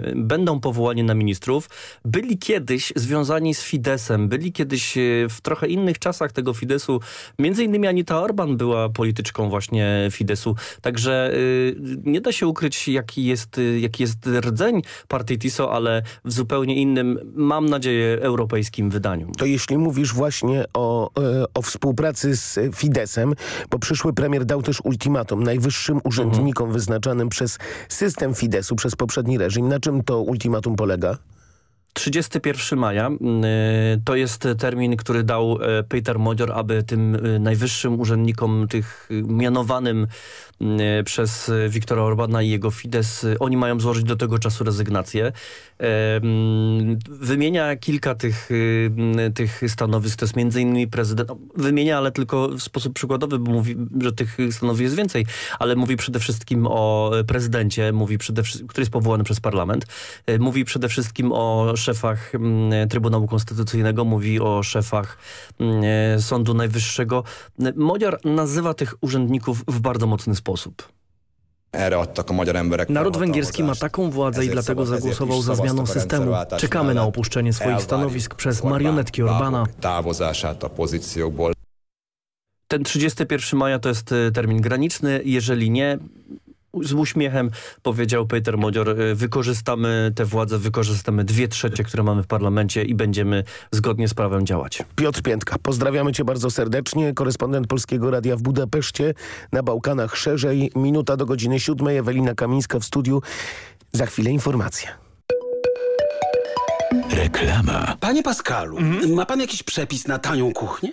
yy, będą powołani na ministrów, byli kiedyś związani z Fidesem, byli kiedyś yy, w trochę innych czasach tego Fidesu, między innymi Anita Orban była polityczką właśnie Fidesu, także y, nie da się ukryć jaki jest, y, jaki jest rdzeń partii TISO, ale w zupełnie innym, mam nadzieję, europejskim wydaniu. To jeśli mówisz właśnie o, e, o współpracy z Fidesem, bo przyszły premier dał też ultimatum najwyższym urzędnikom wyznaczanym przez system Fidesu, przez poprzedni reżim. Na czym to ultimatum polega? 31 maja y, to jest termin, który dał e, Peter Modior, aby tym y, najwyższym urzędnikom, tych mianowanym przez y, Viktora Orbana i jego Fidesz, oni mają złożyć do tego czasu rezygnację. E, mm, Wymienia kilka tych, y, mm, tych stanowisk, to jest między innymi prezydent, no, wymienia, ale tylko w sposób przykładowy, bo mówi, że tych stanowisk jest więcej, ale mówi przede wszystkim o prezydencie, mówi przede który jest powołany przez parlament, e, mówi przede wszystkim o szefach mm, Trybunału Konstytucyjnego, mówi o szefach mm, e, Sądu Najwyższego. Modiar nazywa tych urzędników w bardzo mocny sposób. Erre adtak a magyar emberek Naród węgierski ma taką władzę i dlatego zagłosował za zmianą systemu. Czekamy na opuszczenie swoich stanowisk przez marionetki Orbana. Ten 31 maja to jest e, termin graniczny. Jeżeli nie, z uśmiechem powiedział Peter Modzior, y, wykorzystamy tę władzę, wykorzystamy dwie trzecie, które mamy w parlamencie i będziemy zgodnie z prawem działać. Piotr Piętka, pozdrawiamy cię bardzo serdecznie. Korespondent Polskiego Radia w Budapeszcie, na Bałkanach szerzej. Minuta do godziny siódmej. Ewelina Kamińska w studiu. Za chwilę informacje. Reklama. Panie Pascalu, ma pan jakiś przepis na tanią kuchnię?